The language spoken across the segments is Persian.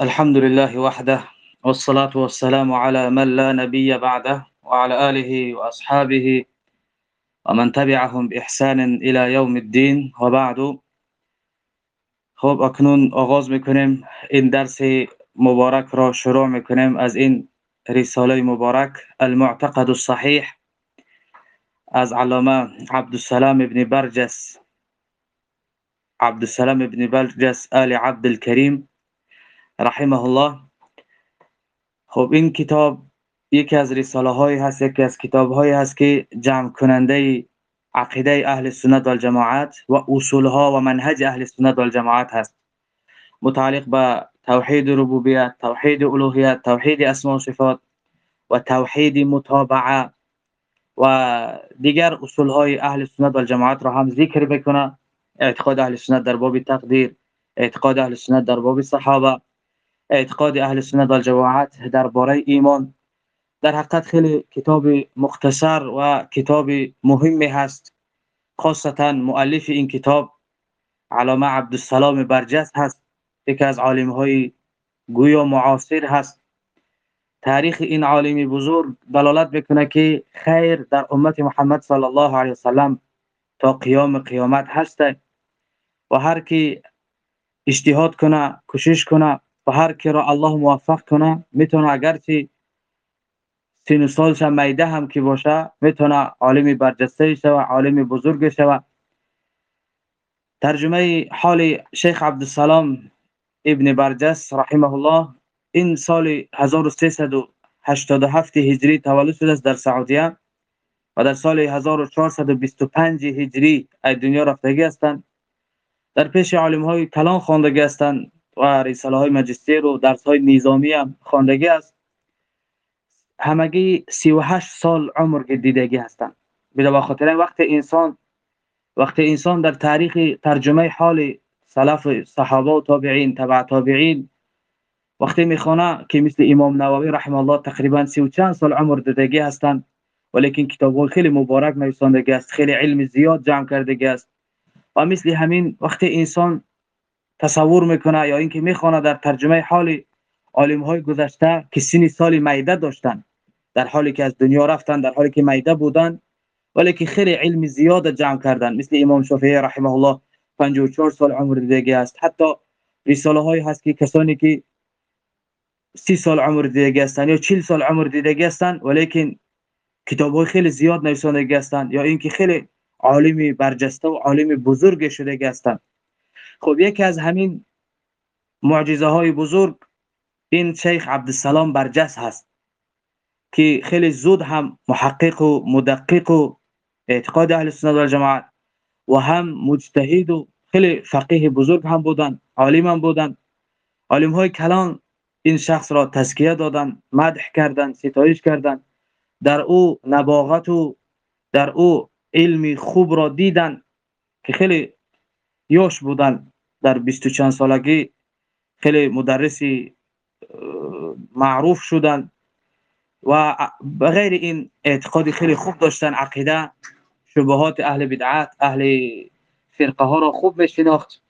الحمد لله وحده والصلاة والسلام على من لا نبي بعده وعلى آله وأصحابه ومن تبعهم بإحسان إلى يوم الدين. وبعد خب اکنون آغاز میکنیم. این درس مبارک را شروع میکنیم از این رساله مبارک المعتقد الصحيح از علامه عبدالسلام ابن برجس. عبدالسلام ابن برجس آل عبد الكريم رحمه الله خب این کتاب یکی از رساله های هست یکی از کتاب های هست که جمع کننده عقیده اهل سنت و الجماعت و اصول ها و منهج اهل سنت و الجماعت هست. متعلق به توحید ربوبیت توحید الوهیت توحید اسماء و صفات و توحید متابعه و دیگر اصول های اهل سنت و الجماعت را هم ذکر بکنه. اعتقاد اهل سنت در باب تقدیر اعتقاد اهل سنت در باب صحابه. اعتقاد اهل سنت و الجماعت درباره ایمان در حقیقت خیلی کتاب مختصر و کتاب مهمی هست. خاصتا مؤلف این کتاب علامه عبدالسلام برجست هست یکی از عالم های گویا معاصر هست. تاریخ این عالمی بزرگ دلالت بکنه که خیر در امت محمد صلی الله علیه وسلم تا قیام قیامت هسته. و هر کی اجتهاد کنه کوشش کنه و هر کی را الله موفق کنه می‌تونه اگرچه سین سالش میده هم که باشه می‌تونه عالم برجسته شوه عالم بزرگ شوه ترجمه حال شیخ عبدالسلام ابن برجس رحمه الله این سال 1387 هجری تولد شده است در سعودیه و در سال 1425 هجری از دنیا رفتگی هستند. در پیش عالم های کلان خواندگی هستند. و رساله های ماجستیر و درس های نظامی هم خواندگی است. همگی 38 سال عمر دیدگی هستند. به خاطر وقت انسان وقت انسان در تاریخ ترجمه حال سلف صحابه و تابعین تبع تابعین. وقتی می‌خونه که مثل امام نووی رحم الله تقریبا سی و چند سال عمر دیدگی هستند ولیکن کتاب خیلی مبارک نویسندگی است خیلی علم زیاد جمع کرده است. و مثل همین وقتی انسان تصور می‌کنه یا اینکه می‌خونه در ترجمه حال عالم های گذشته که سن سال میده داشتن در حالی که از دنیا رفتن در حالی که میده بودن ولی که خیلی علم زیاد جمع کردن مثل امام شافعی رحمه الله 54 سال عمر دیگه است. حتی رساله های هست که کسانی که 30 سال عمر دیگه هستن یا 40 سال عمر دیگه هستن ولیکن کتاب های خیلی زیاد نویسنده هستند یا اینکه خیلی عالمی برجسته و عالمی بزرگ شده هستند. خب یکی از همین معجزه های بزرگ این شیخ عبدالسلام برجس هست که خیلی زود هم محقق و مدقق و اعتقاد اهل سنت و جماعت و هم مجتهد و خیلی فقیه بزرگ هم بودن عالم هم بودن. عالم های کلان این شخص را تزکیه دادن مدح کردن ستایش کردن. در او نباغت و در او علم خوب را دیدن که خیلی یوش بودن در بیست و چند سالگی خیلی مدرسی معروف شدن و بغیر این اعتقاد خیلی خوب داشتن عقیده شبهات اهل بدعات اهل فرقه ها را خوب میشناخت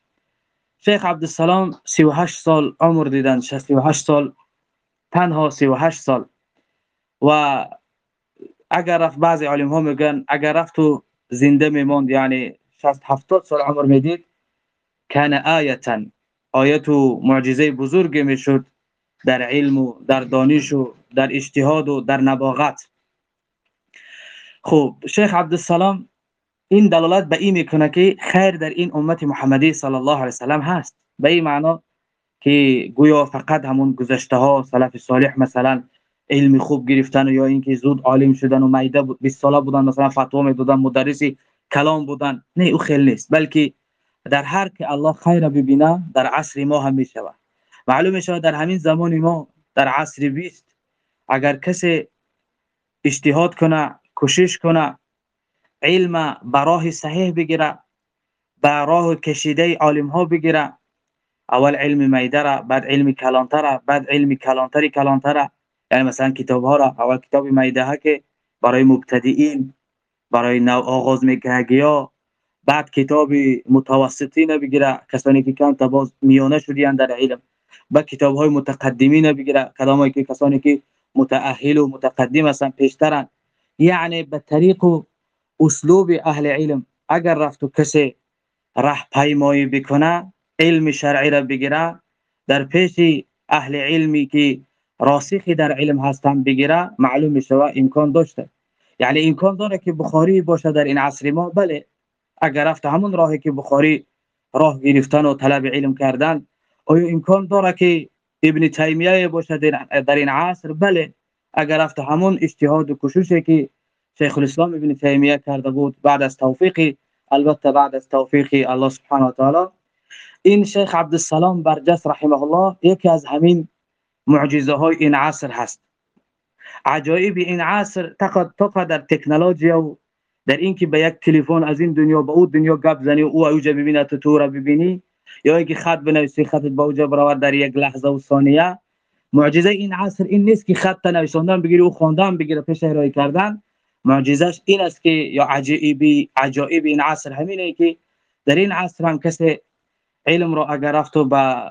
شیخ عبدالسلام 38 سال عمر دیدن 68 سال تنها 38 سال و اگر رفت بعضی علم ها میگن اگر رفت تو زنده میموند یعنی 60 70 سال عمر می‌دید کان آیتا آیت و معجزه بزرگ می‌شد در علم و در دانش و در اجتهاد و در نباغت. خب شیخ عبدالسلام این دلالت به این می‌کنه که خیر در این امت محمدی صلی الله علیه وسلم هست. به این معنا که گویا فقط همون گذشته ها سلف صالح مثلا علم خوب گرفتن یا اینکه زود عالم شدن و میده 20 ساله بودن مثلا فتوا می‌دادن مدرسی کلام بودن. نه او خیلی نیست بلکه در هر که الله خیر ببینه در عصر ما هم می‌شود. معلوم شود در همین زمان ما در عصر 20 اگر کسی اجتهاد کنه کوشش کنه علم براه صحیح بگیره به راه کشیده عالم ها بگیره اول علم میده را بعد علم کلانتر بعد علم کلانتری کلانتر یعنی مثلا کتاب ها را اول کتاب میده ها که برای مبتدئین برای نو آغاز میکنگی بعد کتاب متوسطین بگیره کسانی که کم تا باز میانه شدیان در علم. با کتاب های متقدمین بگیره کدامایی که کسانی که متأهل و متقدم هستن پیشترن. یعنی به طریق و اسلوب اهل علم اگر رفت و کسی راه پیمایی بکنه علم شرعی را بگیره در پیش اهل علمی که راسخی در علم هستن بگیره معلوم میشه امکان داشته. یعنی امکان داره که بخاری باشه در این عصر ما. بله اگر رفت همون راهی که بخاری راه گرفتن و طلب علم کردن آیا امکان داره که ابن تیمیه باشه در این عصر؟ بله اگر رفت همون اجتهاد و کوششی که شیخ الاسلام ابن تیمیه کرده بود بعد از توفیق البته بعد از توفیق الله سبحانه و تعالی. این شیخ عبدالسلام برجس رحمه الله یکی از همین معجزه های این عصر هست. عجایب این عصر تا در تکنولوژی و در اینکه به یک تلفن از این دنیا به اون دنیا گپ زنی او اوجا ببینه تو تو را ببینی یا اینکه خط بنویسی خطت به اوجا برآور در یک لحظه و ثانیه. معجزه این عصر این نیست که خط نوشتن بگیری و خواندن بگیره پیش ارائه کردن. معجزش این است که یا عجایبی عجایب این عصر همینه که در این عصر هم کسی علم رو اگر رفت و به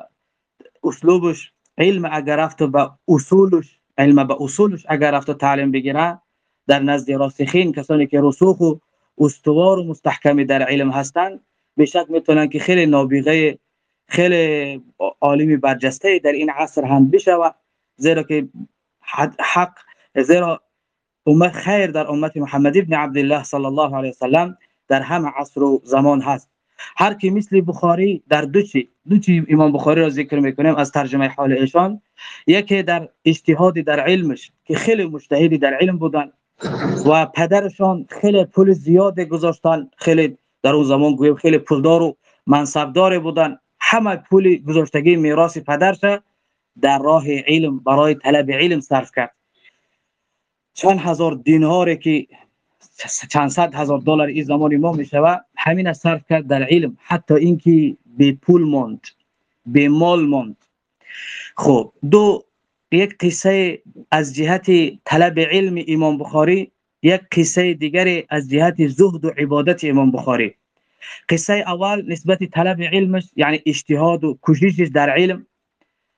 اسلوبش علم اگر رفت و به اصولش علم به اصولش اگر رفت و تعلیم بگیره در نزد راسخین کسانی که رسوخ و استوار و مستحکمی در علم هستند به شک می‌تونن که خیلی نابغه خیلی عالمی برجسته در این عصر هم بشود زیرا که حق زیرا امت خیر در امت محمد ابن عبدالله صلی الله علیه وسلم در همه عصر و زمان هست. هر کی مثل بخاری در دو چی دو چی امام بخاری را ذکر می‌کنیم از ترجمه حال ایشان. یکی در اجتهاد در علمش که خیلی مجتهدی در علم بودن و پدرشان خیلی پول زیاد گذاشتن. خیلی در اون زمان گویم خیلی پولدار و منصبدار بودن. همه پول گذاشتگی میراث پدرش در راه علم برای طلب علم صرف کرد. چند هزار دیناری که چند صد هزار دلار این زمان ما می‌شوه همین صرف کرد در علم. حتی اینکه به پول ماند به مال ماند. خب دو یک قصه از جهت طلب علم امام بخاری یک قصه دیگری از جهت زهد و عبادت امام بخاری. قصه اول نسبت طلب علمش یعنی اجتهاد و کوششش در علم.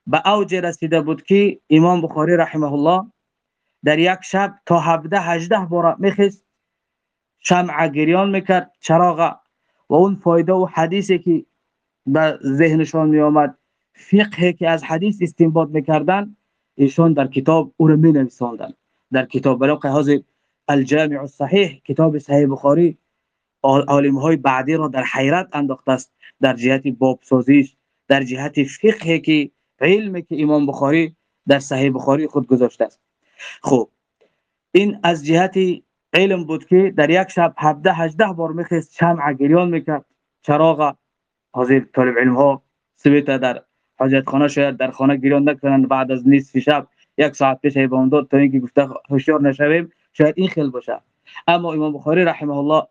به اوج رسیده بود که امام بخاری رحمه الله در یک شب تا 17 18 بار میخست شمع گریان می‌کرد چراغ. و اون فایده و حدیثی که به ذهنشان می آمد فقه که از حدیث استنباط می‌کردن ایشان در کتاب او را می نویساندن در کتاب برای قهاز الجامع الصحیح کتاب صحیح بخاری عالم های بعدی را در حیرت انداخته است. در جهت باب سازیش در جهت فقه که علم که امام بخاری در صحیح بخاری خود گذاشته است. خب این از جهت علم بود که در یک شب 17 18 بار میخست شمع گریان می‌کرد. چراغ حاضر طالب علم ها سویتا در حاجت خانه شاید در خانه گریان نکنن بعد از نصف شب یک ساعت پیش ایبان داد تا اینکه گفته هوشیار نشویم شاید این خیل باشه. اما امام بخاری رحمه الله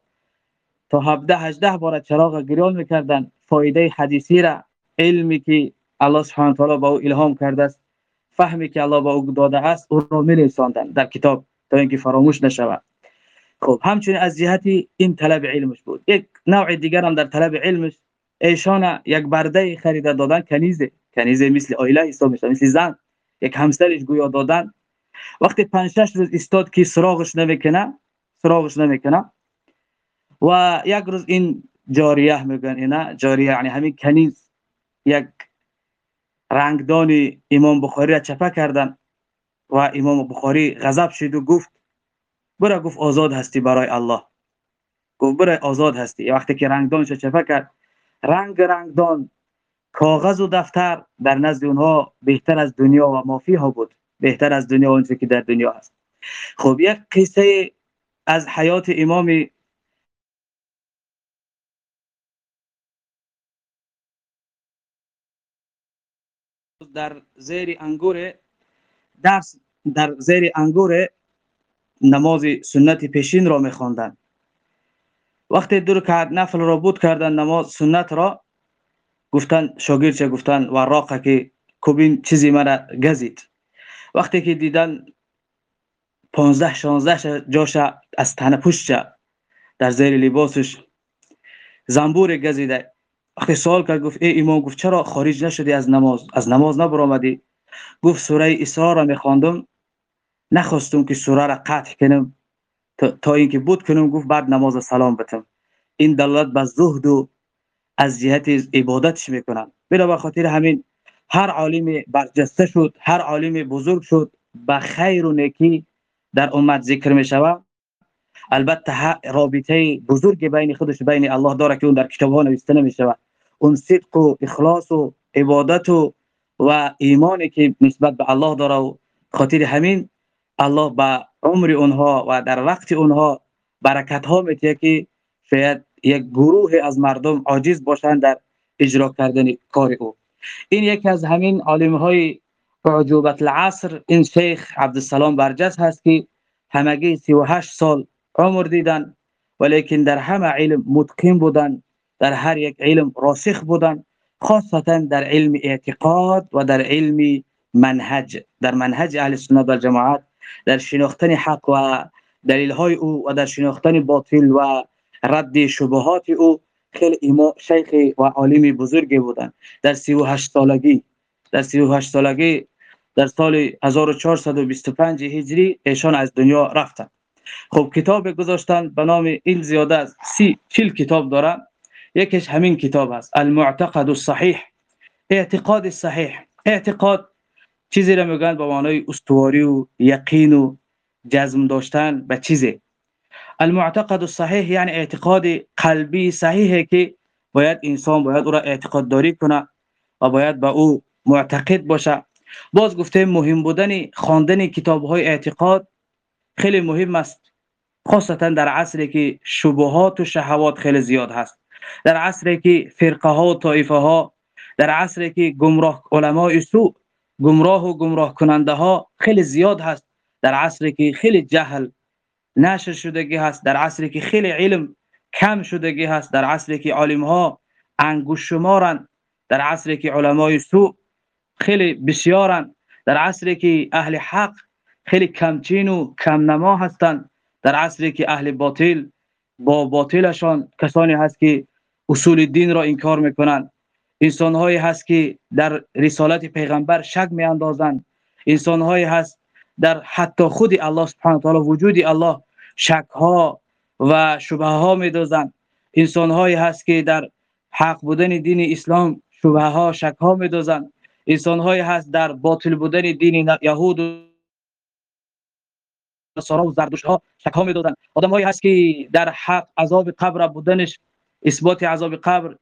تا 17 18 بار چراغ گریان می‌کردن فایده حدیثی را علمی که الله سبحانه تعالی با او الهام کرده است فهمی که الله با او داده است او را می در کتاب تا اینکه فراموش نشود. خب همچنین از جهت این طلب علمش بود. یک نوع دیگر هم در طلب علمش ایشان یک برده خریده دادن کنیزه. کنیزه مثل آیله حساب میشه مثل زن. یک همسرش گویا دادن. وقتی پنج شش روز استاد که سراغش نمی‌کنه سراغش نمی‌کنه. و یک روز این جاریه میگن اینا جاریه یعنی همین کنیز. یک رنگدان امام بخاری را چپه کردن و امام بخاری غضب شد و گفت برا گفت آزاد هستی برای الله. گفت برای آزاد هستی. وقتی که رنگدانش چپه کرد رنگ رنگدان کاغذ و دفتر در نزد اونها بهتر از دنیا و مافی ها بود. بهتر از دنیا و که در دنیا هست. خب یک قصه از حیات امام در زیر انگور درس در زیر انگور نماز سنت پیشین را میخواندن وقتی دو رکعت نفل را بود کردن نماز سنت را گفتن شاگرد چه گفتن وراقه که کوبین چیزی مرا گزید. وقتی که دیدن 15 16 جاش از تنه پوشش در زیر لباسش زنبور گزیده. وقتی سوال کرد گفت ای امام گفت چرا خارج نشدی از نماز؟ از نماز نبرآمدی گفت سوره اسراء را میخواندم. نخواستم که سوره را قطع کنم. تا اینکه بود کنم گفت بعد نماز سلام بتم. این دلالت به زهد و از جهت عبادتش می‌کنن؟ بلا به خاطر همین هر عالم برجسته شد هر عالم بزرگ شد به خیر و نیکی در امت ذکر می شود البته رابطه بزرگ بین خودش بین الله داره که اون در کتاب ها نوشته نمی اون صدق و اخلاص و عبادت و و ایمانی که نسبت به الله داره و خاطر همین الله به عمر اونها و در وقت اونها برکت ها میتیه که شاید یک گروه از مردم عاجز باشند در اجرا کردن کار او. این یکی از همین عالم های عجوبت العصر این شیخ عبدالسلام برجس هست که همگی 38 سال عمر دیدن ولیکن در همه علم متقین بودن در هر یک علم راسخ بودن خاصتا در علم اعتقاد و در علم منهج. در منهج اهل سنت و جماعت در شناختن حق و دلیل های او و در شناختن باطل و رد شبهات او خیلی ایما شیخ و عالم بزرگی بودن در 38 سالگی در 38 سالگی در سال 1425 هجری ایشان از دنیا رفتن خب کتاب گذاشتن به نام این زیاده از سی چیل کتاب داره یکیش همین کتاب است. المعتقد الصحیح. اعتقاد صحیح. اعتقاد چیزی را میگن به معنای استواری و یقین و جزم داشتن به چیزی. المعتقد الصحیح یعنی اعتقاد قلبی صحیحه که باید انسان باید او را اعتقاد داری کنه و باید به او معتقد باشه. باز گفته مهم بودن خواندن کتاب های اعتقاد خیلی مهم است خاصتا در عصری که شبهات و شهوات خیلی زیاد هست. در عصری که فرقه ها و طایفه ها در عصری که گمراه علماء سوء گمراه و گمراه کننده ها خیلی زیاد هست در عصری که خیلی جهل نشر شدگی هست در عصری که خیلی علم کم شدگی هست در عصری که عالم ها انگوش شمارن در عصری که علمای سوء خیلی بسیارن در عصری که اهل حق خیلی کمچین و کم نما هستند در عصری که اهل باطل با باطلشان کسانی هست که اصول دین را انکار می‌کنند. انسان هایی هست که در رسالت پیغمبر شک می اندازند انسان هایی هست در حتی خود الله سبحانه تعالی وجود الله شک ها و شبه ها می دوزند انسان هایی هست که در حق بودن دین اسلام شبه ها شک ها می دوزند انسان هایی هست در باطل بودن دین یهود و و زردوش ها شک ها می دوزند آدم هایی هست که در حق عذاب قبر بودنش اثبات عذاب قبر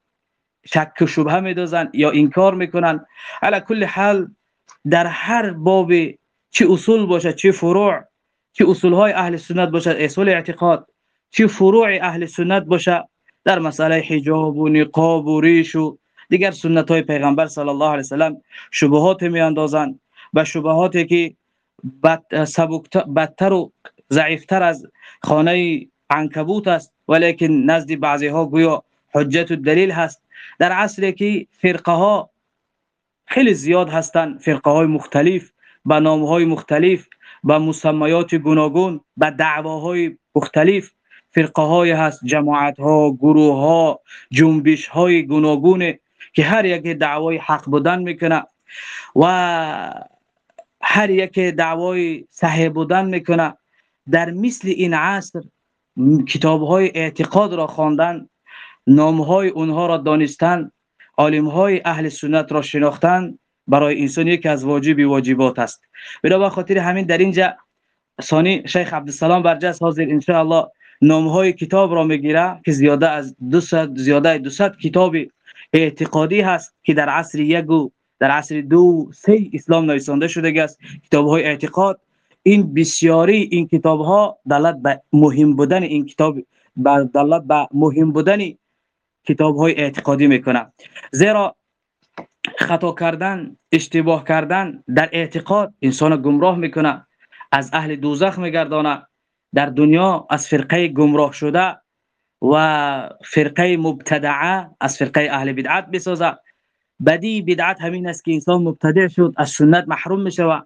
شک و شبهه میدازن یا انکار می‌کنن. علی کل حال در هر باب چه اصول باشه چه فروع چه اصول های اهل سنت باشه اصول اعتقاد چه فروع اهل سنت باشه در مسئله حجاب و نقاب و ریش و دیگر سنت های پیغمبر صلی الله علیه وسلم شبهات می اندازن و شبهاتی که بد بدتر و ضعیفتر از خانه عنکبوت است ولیکن نزد بعضی ها گویا حجت و دلیل هست. در عصری که فرقه ها خیلی زیاد هستند فرقه های مختلف به نام های مختلف به مسمیات گوناگون به دعواهای مختلف فرقه های هست جماعت ها گروه ها جنبش های گوناگون که هر یک دعوای حق بودن می‌کنه و هر یک دعوای صحیح بودن می‌کنه. در مثل این عصر کتاب های اعتقاد را خواندن نام های اونها را دانستن عالم های اهل سنت را شناختن برای انسان یکی از واجب واجبات است. بنا خاطر همین در اینجا ثانی شیخ عبدالسلام برجس حاضر ان الله نام های کتاب را می‌گیره که زیاده از 200 زیاده 200 کتاب اعتقادی هست که در عصر یک و در عصر دو سه اسلام نویسنده شده است کتاب های اعتقاد این بسیاری این کتاب ها دلالت به مهم بودن این کتاب دلالت به مهم بودن کتاب های اعتقادی می‌کنه زیرا خطا کردن اشتباه کردن در اعتقاد انسان گمراه می‌کنه. از اهل دوزخ میگردانه. در دنیا از فرقه گمراه شده و فرقه مبتدعه از فرقه اهل بدعت بسازه بدی بدعت همین است که انسان مبتدع شد از سنت محروم می‌شوه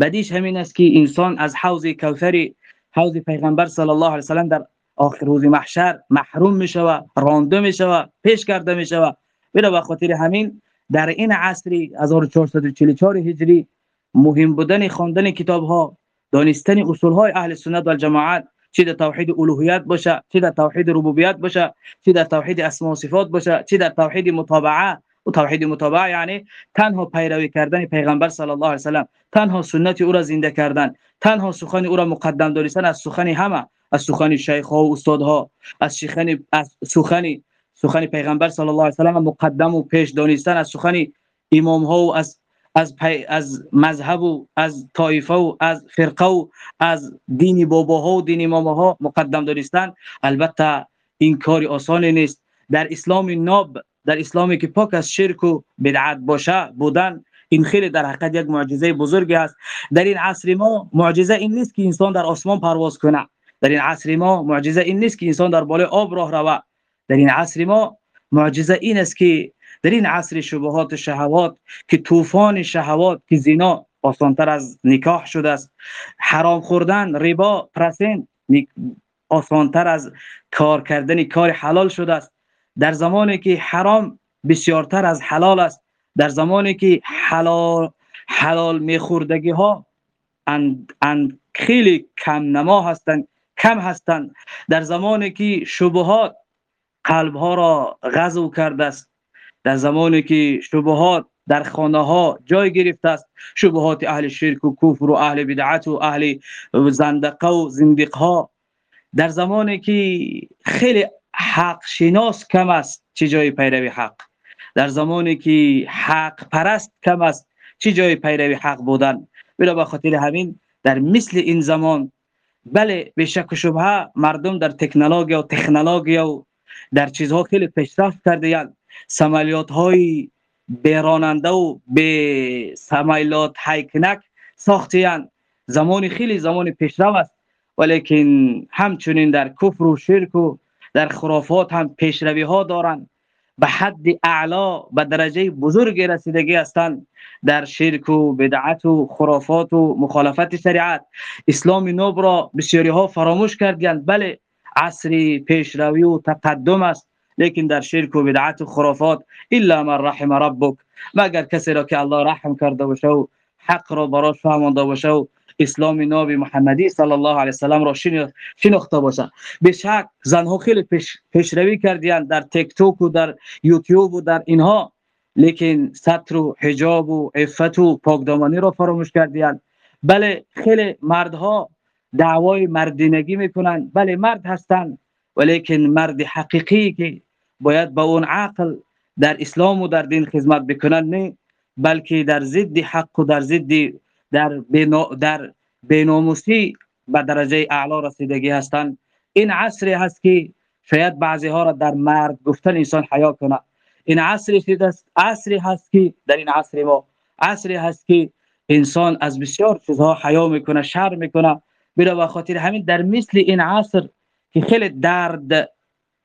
بدیش همین است که انسان از حوض کوثری حوض پیغمبر صلی الله علیه وسلم در آخر روز محشر محروم می شود رانده می شود پیش کرده می شود بلا به خاطر همین در این عصری 1444 هجری مهم بودن خواندن کتاب ها دانستن اصول های اهل سنت و جماعت چه در توحید الوهیت باشه چه در توحید ربوبیت باشه چه در توحید اسماء و صفات باشه چه در توحید متابعه و توحید متابعه یعنی تنها پیروی کردن پیغمبر صلی الله علیه و تنها سنت او را زنده کردن تنها سخن او را مقدم دانستن از سخن همه. از سخن شیخ ها و استاد ها از سخن از سخن سخن پیغمبر صلی الله علیه و سلم مقدم و پیش دانستن از سخن امام ها و از از پی از مذهب و از طایفه و از فرقه و از دین باباها و دین ها مقدم دانستن. البته این کار آسان نیست. در اسلام ناب در اسلامی که پاک از شرک و بدعت باشه بودن این خیلی در حقیقت یک معجزه بزرگی است. در این عصر ما معجزه این نیست که انسان در آسمان پرواز کنه. در این عصر ما معجزه این نیست که انسان در بالای آب راه روه در این عصر ما معجزه این است که در این عصر شبهات شهوات که طوفان شهوات که زنا آسانتر از نکاح شده است. حرام خوردن ربا پرسین آسانتر از کار کردن کار حلال شده است. در زمانی که حرام بسیارتر از حلال است. در زمانی که حلال حلال میخوردگی ها اند, اند خیلی کم نما هستند. کم هستند. در زمانی که شبهات قلب ها را غزو کرده است در زمانی که شبهات در خانه ها جای گرفته است شبهات اهل شرک و کفر و اهل بدعت و اهل زندقه و زندق ها در زمانی که خیلی حق شناس کم است چه جای پیروی حق؟ در زمانی که حق پرست کم است چه جای پیروی حق بودن؟ بلا به خاطر همین در مثل این زمان بله به شک و شبهه مردم در تکنولوژی و تکنولوژی و در چیزها خیلی پیشرفت کرده سمالیات های براننده و به سمالیات هایکنک ساختیان زمان خیلی زمان پیشرفت است ولیکن همچنین در کفر و شرک و در خرافات هم پیشروی ها دارند. به حد اعلا به درجه بزرگی رسیدگی هستند در شرک و بدعت و خرافات و مخالفت شریعت. اسلام نوب را بسیاری ها فراموش کردند بله عصر پیشروی و تقدم است لیکن در شرک و بدعت و خرافات الا من رحم ربک. مگر کسی را که الله رحم کرده باشه و حق را براش فهمانده باشه و اسلام ناب محمدی صلی الله علیه وسلم را شناخته باشه به شک زنها خیلی پیش، پیشروی کردیان در تیک توک و در یوتیوب و در اینها. لیکن ستر و حجاب و عفت و پاکدامنی را فراموش کردیان. بله خیلی مردها دعوای مردینگی می‌کنن. بله مرد هستند ولیکن مرد حقیقی که باید با اون عقل در اسلام و در دین خدمت بکنن نه بلکه در ضد حق و در ضد در در بیناموسی به درجه اعلا رسیدگی هستند. این عصری هست که شاید بعضی ها را در مرد گفتن انسان حیا کنه. این عصری هست عصری هست که در این عصر ما عصری هست که انسان از بسیار چیزها حیا می‌کنه شر می‌کنه. بلا به خاطر همین در مثل این عصر که خیلی درد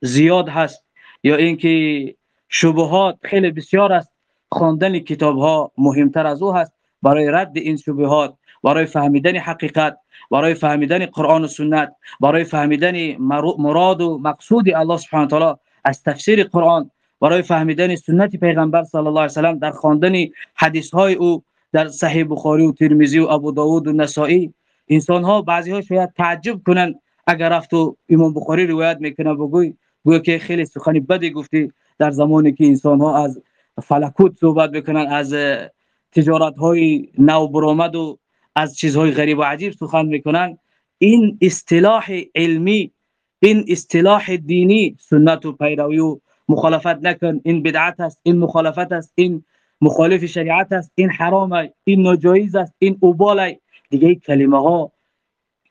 زیاد هست یا اینکه شبهات خیلی بسیار است خواندن کتاب ها مهمتر از او هست. برای رد این شبهات برای فهمیدن حقیقت برای فهمیدن قرآن و سنت برای فهمیدن مراد و مقصود الله سبحانه تعالی از تفسیر قرآن برای فهمیدن سنت پیغمبر صلی الله علیه و در خواندن حدیث های او در صحیح بخاری و ترمذی و ابو داود و نسائی. انسان ها بعضی ها شاید تعجب کنن اگر رفت و امام بخاری روایت می‌کنه بگوی گویا که خیلی سخنی بدی گفتی در زمانی که انسان ها از فلکوت صحبت بکنن از تجارت های نو برآمد و از چیزهای غریب و عجیب سخن می‌کنن. این اصطلاح علمی این اصطلاح دینی سنت و پیروی و مخالفت نکن. این بدعت است این مخالفت است این مخالف شریعت است این حرام این ناجایز است این اوبال دیگه کلمه ها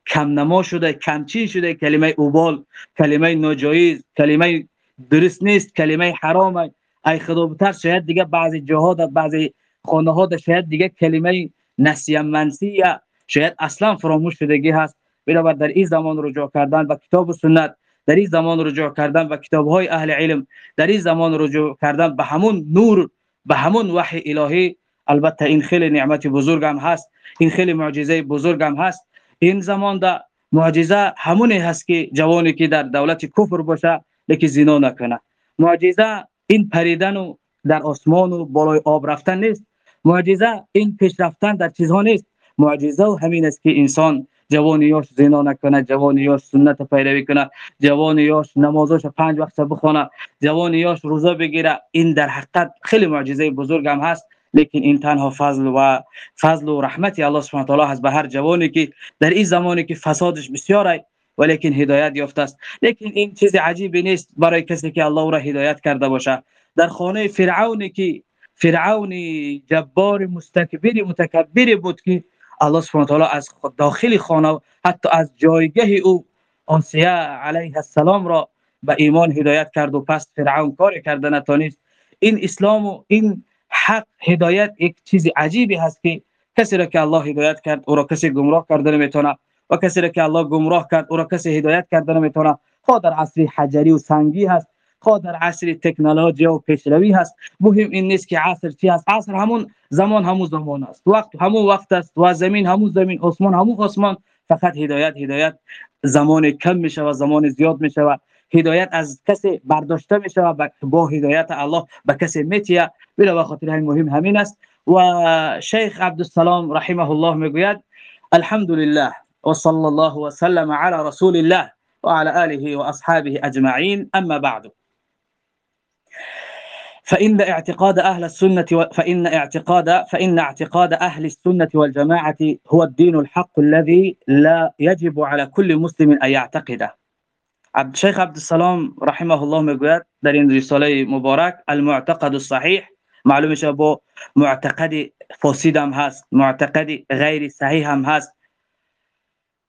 کم نما شده کمچین شده. کلمه اوبال کلمه ناجایز کلمه درست نیست کلمه حرام ای خدا بتر شاید دیگه بعضی جاها در بعضی خانه ها شاید دیگه کلمه نسیم منسی شاید اصلا فراموش شدگی هست. بنابر در این زمان رجوع کردن و کتاب و سنت در این زمان رجوع کردن و کتاب های اهل علم در این زمان رجوع کردن به همون نور به همون وحی الهی البته این خیلی نعمت بزرگ هم هست. این خیلی معجزه بزرگ هم هست. این زمان دا معجزه همونی هست که جوانی که در دولت کفر باشه لیکن زنا نکنه. معجزه این پریدن و در آسمان و بالای آب رفتن نیست. معجزه این پیش رفتن در چیزها نیست. معجزه و همین است که انسان جوانیاش زنا نکنه جوانیاش سنت پیروی کنه جوانیاش نمازاش پنج وقت بخونه جوانیاش روزه بگیره. این در حقیقت خیلی معجزه بزرگ هم هست لیکن این تنها فضل و فضل و رحمت الله سبحانه و تعالی هست به هر جوانی که در این زمانی که فسادش بسیاره ولیکن هدایت یافته است. لیکن این چیز عجیبی نیست برای کسی که الله را هدایت کرده باشه. در خانه فرعونی که فرعون جبار مستکبر متکبر بود که الله سبحانه تعالی از داخل خانه حتی از جایگاه او آسیه علیه السلام را به ایمان هدایت کرد و پس فرعون کار کرده نتانست این اسلام و این حق هدایت یک چیز عجیبی هست که کسی را که الله هدایت کرد او را کسی گمراه کرده نمی‌تونه و کسی را که الله گمراه کرد او را کسی هدایت کرده نمی‌تونه. خود در عصر حجری و سنگی هست. خود در عصر تکنولوژی و پیشروی هست. مهم این نیست که عصر چی است عصر همون زمان همون زمان است. وقت همون وقت است و زمین همون زمین آسمان همون آسمان. فقط هدایت هدایت زمان کم میشه و زمان زیاد میشه و هدایت از کسی برداشته میشه و با هدایت الله به کسی میتیه. بلا خاطر همین مهم همین است. و شیخ عبدالسلام رحمه الله می‌گوید الحمد لله و صلی الله وسلم على رسول الله وعلى آله وأصحابه أجمعين أما بعد. فإن اعتقاد أهل السنة و... فإن اعتقاد فإن اعتقاد أهل السنة والجماعة هو الدين الحق الذي لا يجب على كل مسلم أن يعتقده. عبد الشيخ عبد السلام رحمه الله میگوید این رساله مبارک المعتقد الصحيح. معلوم شه با معتقد فاسد هم هست معتقد غیر صحیح هم هست.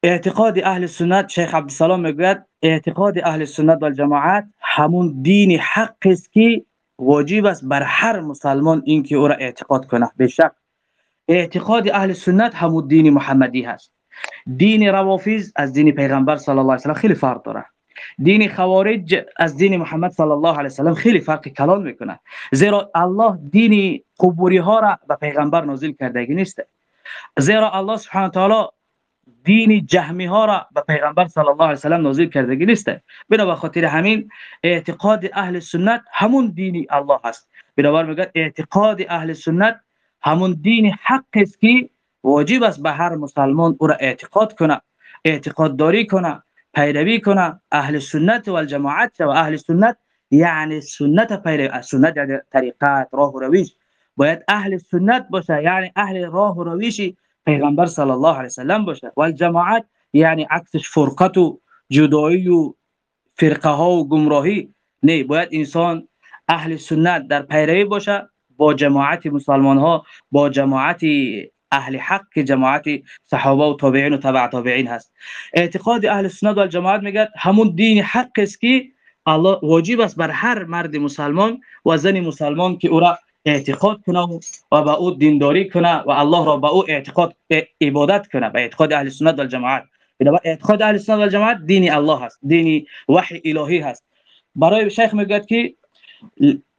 اعتقاد أهل سنت شیخ عبدالسلام میگوید اعتقاد أهل سنت و الجماعت همون دین حق است واجب است بر هر مسلمان اینکه او را اعتقاد کنه بشک اعتقاد اهل سنت همون دین محمدی هست. دین روافیز از دین پیغمبر صلی الله علیه و خیلی فرق داره. دین خوارج از دین محمد صلی الله علیه و خیلی فرق کلان می‌کنه. زیرا الله دین قبوری ها را به پیغمبر نازل کردگی نیست زیرا الله سبحانه و تعالی دین جهمی ها را به پیغمبر صلی الله علیه و سلم نازل کردگی نیست بنا به خاطر همین اعتقاد اهل سنت همون دین الله هست. بنابر میگه اعتقاد اهل سنت همون دین حق است که واجب است به هر مسلمان او را اعتقاد کنه اعتقاد داری کنه پیروی کنه. اهل سنت و الجماعت و اهل سنت یعنی سنت پیروی سنت یعنی طریقت راه و رویش باید اهل سنت باشه یعنی اهل راه و رویش پیغمبر صلی الله علیه وسلم باشه. و الجماعت یعنی عکسش فرقت و جدایی و فرقه ها و گمراهی. نه باید انسان أهل سنت در پیروی باشه با جماعت مسلمان ها با جماعت أهل حق که جماعت صحابه و تابعین و تبع تابعین هست. اعتقاد أهل سنت و الجماعت میگه همون دین حق است که الله واجب است بر هر مرد مسلمان و زن مسلمان که أو را اعتقاد کنه و با او دینداری کنه و الله را با او اعتقاد عبادت کنه. به اعتقاد اهل سنت و الجماعت اعتقاد اهل سنت و الجماعت دین الله هست. دین وحی الهی هست. برای شیخ میگه که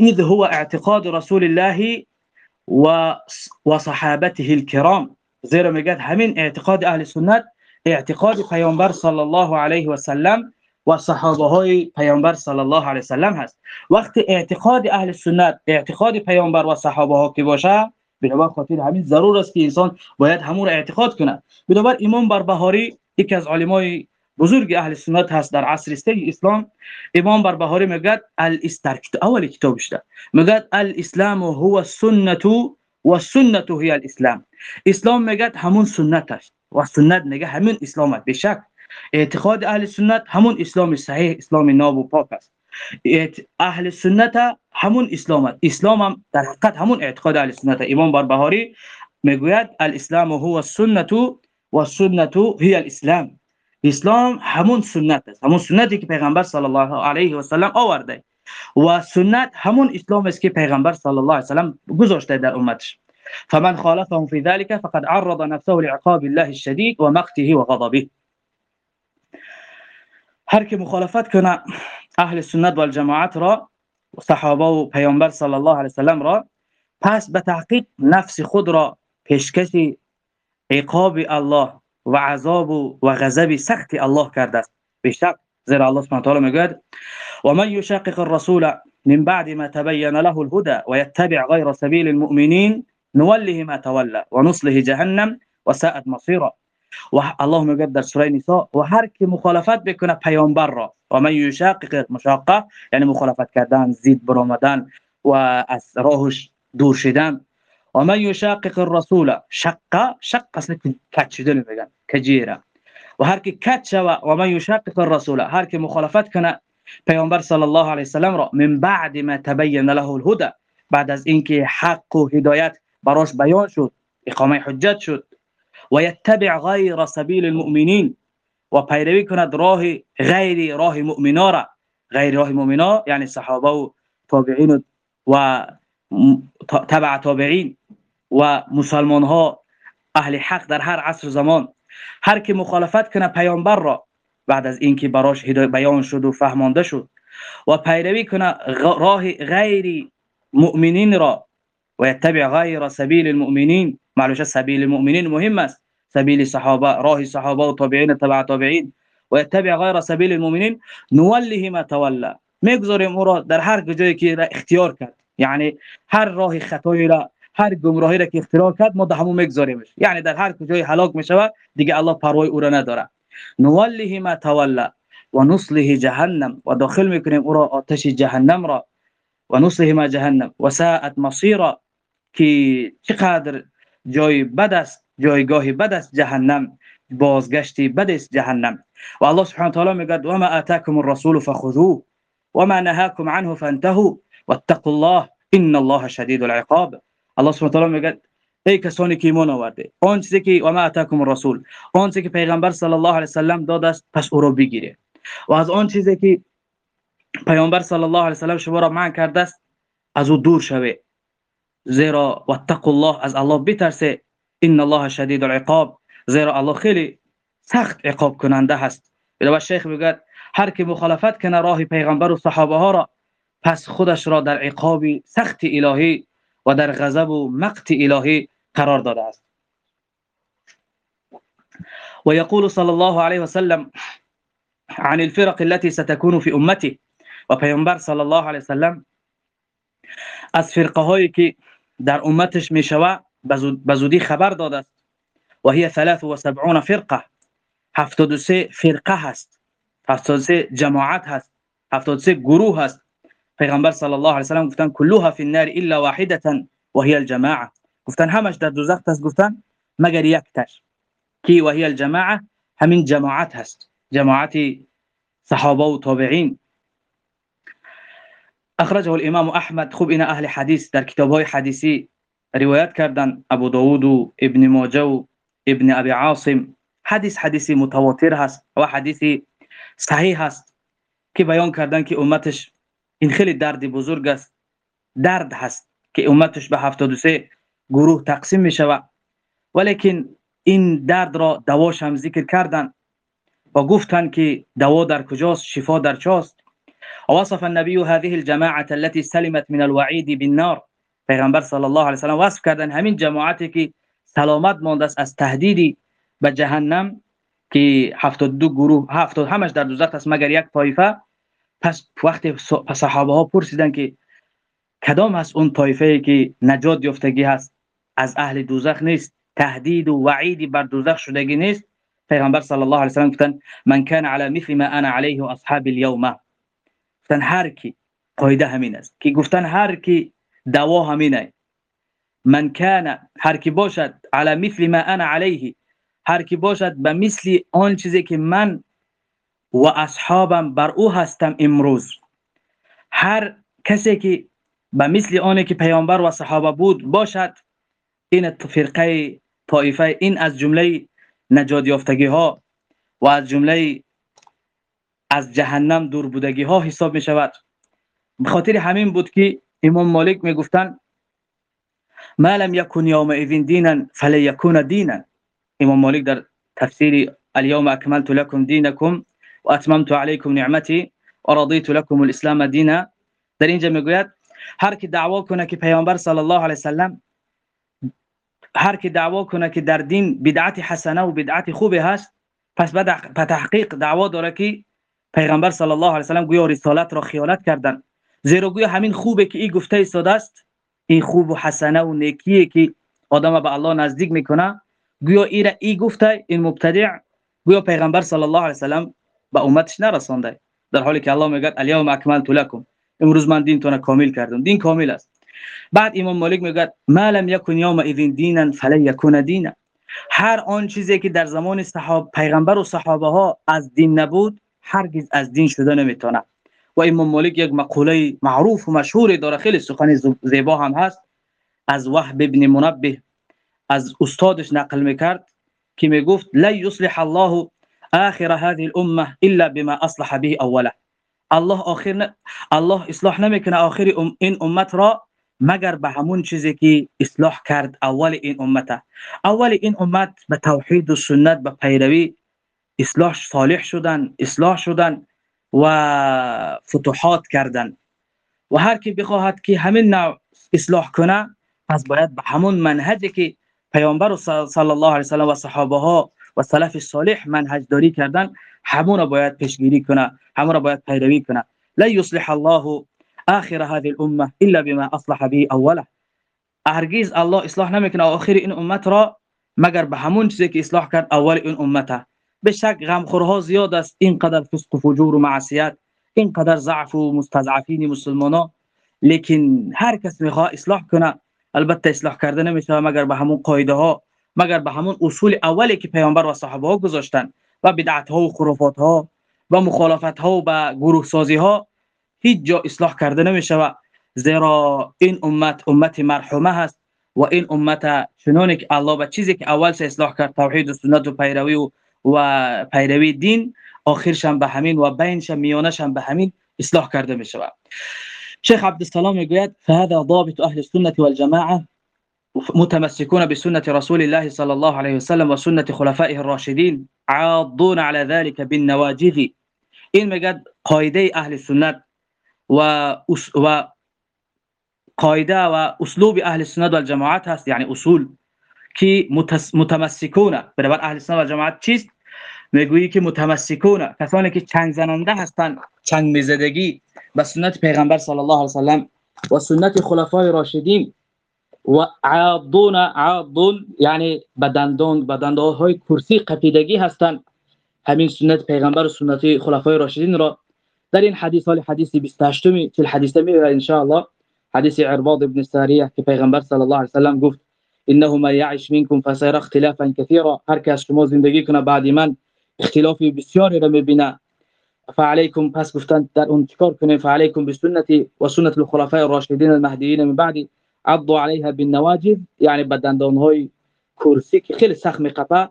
اذ هو اعتقاد رسول الله و و صحابته الكرام زیرا میگه همین اعتقاد اهل سنت اعتقاد پیامبر صلی الله علیه و سلم و صحابه های پیامبر صلی الله علیه وسلم هست. وقتی اعتقاد اهل سنت اعتقاد پیامبر و صحابه ها که باشه بنابر خاطر همین ضرور است که انسان باید همون را اعتقاد کنه. بنابر امام بربهاری یکی از علمای بزرگ اهل سنت هست در عصر سه اسلام. امام بربهاری میگه الاستر اول کتابش ده. میگه الاسلام هو السنه و السنه هي الاسلام. اسلام میگه همون سنت است. و سنت میگه همون اسلام است. بشک اعتقاد أهل سنت همون اسلام صحیح اسلام ناب و پاک است. أهل سنت همون اسلام است. اسلام هم در حقیقت همون اعتقاد أهل سنت امام بربهاری میگوید الاسلام هو السنة و السنة هي الاسلام. اسلام همون سنت است. همون سنتی که پیغمبر صلی الله علیه و سلم آورده. و سنت همون اسلام است که پیغمبر صلی الله علیه و سلم گذاشته در امتش. فمن خالفهم في ذلك فقد عرض نفسه لعقاب الله الشديد ومقته وغضبه هر که مخالفت کنه أهل سنت و الجماعت را صحابه و پیامبر صلی الله علیه وسلم را پس به تحقیق نفس خود را پیشکش عقاب الله و عذاب و غضب سخت الله کرده است. بشک زیرا الله سبحانه تعالی میگه و من یشقق الرسول من بعد ما تبين له الهدى ويتبع غير سبيل المؤمنين نوله ما تولى ونصله جهنم وساءت مصيرا و الله میگه در سورة نساء و هر کی مخالفت بکنه پیامبر را. و من یشاقق مشاقة یعنی مخالفت کردن زید برآمدن و از راهش دور شدن. و من یشاقق الرسول شقة شق أصلا کج شدن میگن کجیره. و هر کی کج شوه و من یشاقق الرسول هر کی مخالفت کنه پیامبر صلی الله علیه وسلم را من بعد ما تبین له الهدى بعد از اینکه حق و هدایت براش بیان شد اقامه حجت شد. و یتبع غیر سبیل المؤمنین و پیروی کند راه غیر راه مؤمنا را غیر راه مؤمنا یعنی صحابة و تابعین و تبع تابعین و مسلمان ها أهل حق در هر عصر زمان. هر کی مخالفت کنه پیامبر را. بعد از اینکه براش بیان شد و فهمانده شد. و پیروی کنه راه غیر مؤمنین را. و یتبع غیر سبیل المؤمنین. معلومه سبیل المؤمنین مهم است. سبیل صحابه راه صحابه و تابعین تبع تابعین و یتبع غیر سبیل المؤمنین نوله ما تولى. میگذاریم أو را در هر جایی که را اختیار کرد. یعنی هر راه خطایی را هر گمراهی را که اختیار کرد ما همون میگذاریمش یعنی در هر کجای هلاک میشود دیگه الله پروای أو را نداره. نوله ما تولى و نصله جهنم و داخل میکنیم أو را آتش جهنم را. و نصله ما جهنم و ساعت مصیرا که چقدر جای بد است. جایگاه بد است جهنم بازگشتی بد است جهنم. و الله سبحانه و تعالی میگه و ما اتاکم الرسول فخذوه و ما نهاکم عنه فانتهوا واتقوا الله ان الله شدید العقاب. الله سبحانه و تعالی میگه ای کسانی که ایمان آورده آن چیزی که و ما اتاکم الرسول آن چیزی که پیغمبر صلی الله علیه و سلم داد است پس او را بگیره. و از آن چیزی که پیامبر صلی الله علیه و سلم شما را منع کرده است از او دور شوه. زیرا واتقوا الله از الله بترسه. ان الله شدید العقاب زیرا الله خیلی سخت عقاب کننده هست. و شیخ میگه هر کی مخالفت کنه راه پیغمبر و صحابه ها را پس خودش را در عقاب سخت الهی و در غضب و مقت الهی قرار داده است. و یقول صلی الله علیه و سلم عن الفرق التي ستكون في امته و پیغمبر صلی الله علیه و سلم از فرقه هایی که در امتش میشوه بزودی خبر داده است. و هي 73 فرقه. 73 فرقه هست. 73 جماعت هست. 73 گروه هست. پیغمبر صلی الله علیه و سلم گفتن كلها في النار الا واحدة وهي الجماعه. گفتن همش در دوزخ است گفتن مگر یک تاش. کی وهي الجماعه؟ همین جماعت هست. جماعت صحابه و تابعین. اخرجه الامام احمد. خوب اینا أهل حدیث. در کتاب های حدیثی روایت کردن ابو داود و ابن ماجه و ابن ابي عاصم حدیث حدیثی متواتر هست و حدیثی صحیح هست که بیان کردن که امتش این خیلی درد بزرگ است درد هست که امتش به 73 گروه تقسیم می شود ولیکن این درد را دواش هم ذکر کردن و گفتن که دوا در کجاست شفا در چاست وصف النبي هذه الجماعه التي سلمت من الوعيد بالنار پیغمبر صلی الله علیه و سلم وصف کردن. همین جماعتی که سلامت مانده است از تهدیدی به جهنم که 72 گروه 70 همش در دوزخ است مگر یک طایفه. پس وقتی صحابه ها پرسیدن که کدام است اون طایفه ای که نجات یافتگی هست از اهل دوزخ نیست تهدید و وعیدی بر دوزخ شدگی نیست؟ پیغمبر صلی الله علیه و سلم گفتن من کان علی مثل ما انا علیه اصحاب اليوم گفتن هر کی. قاعده همین است. که گفتن هر کی دوا همینه. من کان هر کی باشد علی مثل ما انا علیه. هر کی باشد به مثل آن چیزی که من و اصحابم بر او هستم امروز. هر کسی که به مثل آنی که پیامبر و صحابه بود باشد این فرقه طائفه این از جمله نجات یافتگی ها و از جمله از جهنم دور بودگی ها حساب می شود. بخاطر همین بود که امام مالک می گفتن ما لم يكن يومئذ دینا فليكون دینا. امام مالک در تفسیر اليوم اكملت لكم دينكم واتممت عليكم نعمتي ورضيت لكم الاسلام دینا. در اینجا می‌گوید هر کی دعوا کنه که پیامبر صلی الله علیه وسلم هر کی دعوا کنه که در دین بدعت حسنه و بدعت خوبه هست پس به تحقیق دعوا داره که پیغمبر صلی الله علیه وسلم گویا رسالت را خیانت کردن. زیرا گویا همین خوبه که این گفته ایستاده است. این خوب و حسنه و نیکیه که آدم به الله نزدیک می‌کنه. گویا ای را ای گفته این مبتدع گویا پیغمبر صلی الله علیه وسلم به امتش نرسانده. در حالی که الله میگه الیوم اکملت لکم. امروز من دینتون کامل کردم. دین کامل است. بعد امام مالک میگه ما لم یکن یوم اذین دینا فلن یکون دینا. هر آن چیزی که در زمان صحاب پیغمبر و صحابه ها از دین نبود هرگز از دین شده نمی‌تونه. و امام مالک یک مقوله معروف و مشهور داره. خیلی سخن زیبا هم هست. از وحب ابن منبه از استادش نقل می‌کرد که می‌گفت لا یصلح الله آخر هذه الامه الا بما اصلح به اوله. الله آخر الله اصلاح نمی‌کنه آخر این امت را مگر به همون چیزی که اصلاح کرد اول این امت اول این امت به توحید و سنت به پیروی اصلاح صالح شدن اصلاح شدن. و فتوحات کردن. و هر کی بخواهد که همین نوع اصلاح کنه پس باید به همون منهجی که پیامبر صلی الله علیه و و صحابه ها و سلف صالح منهج داری کردن همون را باید پیشگیری کنه همون را باید پیروی کنه. لا یصلح الله آخر هذه الامه الا بما اصلح به اوله. هرگز الله اصلاح نمی‌کنه آخر این امت را مگر به همون چیزی که اصلاح کرد اول این امته. به شک غمخورها زیاد است. اینقدر فسق و فجور و معصیت اینقدر ضعف و مستضعفین مسلمانا. لیکن هر کس می‌خواد اصلاح کنه. البته اصلاح کرده نمیشه مگر به همون قاعده ها مگر به همون اصول اولی که پیامبر و صحابه ها گذاشتن. و بدعت ها و خرافات ها و مخالفت ها و به گروه سازی ها هیچ جا اصلاح کرده نمیشه. زیرا این امت امت مرحومه هست و این امت چنانه که الله به چیزی که اول سه اصلاح کرد توحید و سنت و پیروی و, و پیروی دین آخرش هم به همین و بینش میانش هم به همین اصلاح کرده می شود. شيخ عبد السلام يقول فهذا ضابط أهل السنة والجماعة متمسكون بسنة رسول الله صلى الله عليه وسلم وسنة خلفائه الراشدين عاضون على ذلك بالنواجذ. إن مقد قايدي أهل السنة و, و قاعده و اسلوب اهل السنت والجماعت هست یعنی اصول که متمسکونه. برابر اهل السنت والجماعت چیست؟ می‌گویی که متمسکونه. کسانی که چنگ زننده هستند چنگ میزدگی به سنت پیغمبر صلی الله علیه وسلم و سنت خلفای راشدین و عاضون عاضون یعنی بدندان بدندان های کرسی قپیدگی هستند. همین سنت پیغمبر و سنت خلفای راشدین را در این حدیث های حدیث 28 می فی الحدیث می ان شاء الله حدیث عرباض ابن ساریه که پیغمبر صلی الله علیه وسلم گفت إنه ما يعش منكم فسيرى اختلافا كثيرا. هر کس شما زندگی کنه بعد من اختلاف بسیاری را میبینه فعليكم پس گفتن در اون چیکار کنیم؟ فعليكم بسنتي وسنه الخلفاء الراشدين المهديين من بعد عضوا عليها بالنواجذ یعنی بدندان های کرسی که خیلی سخت میقطع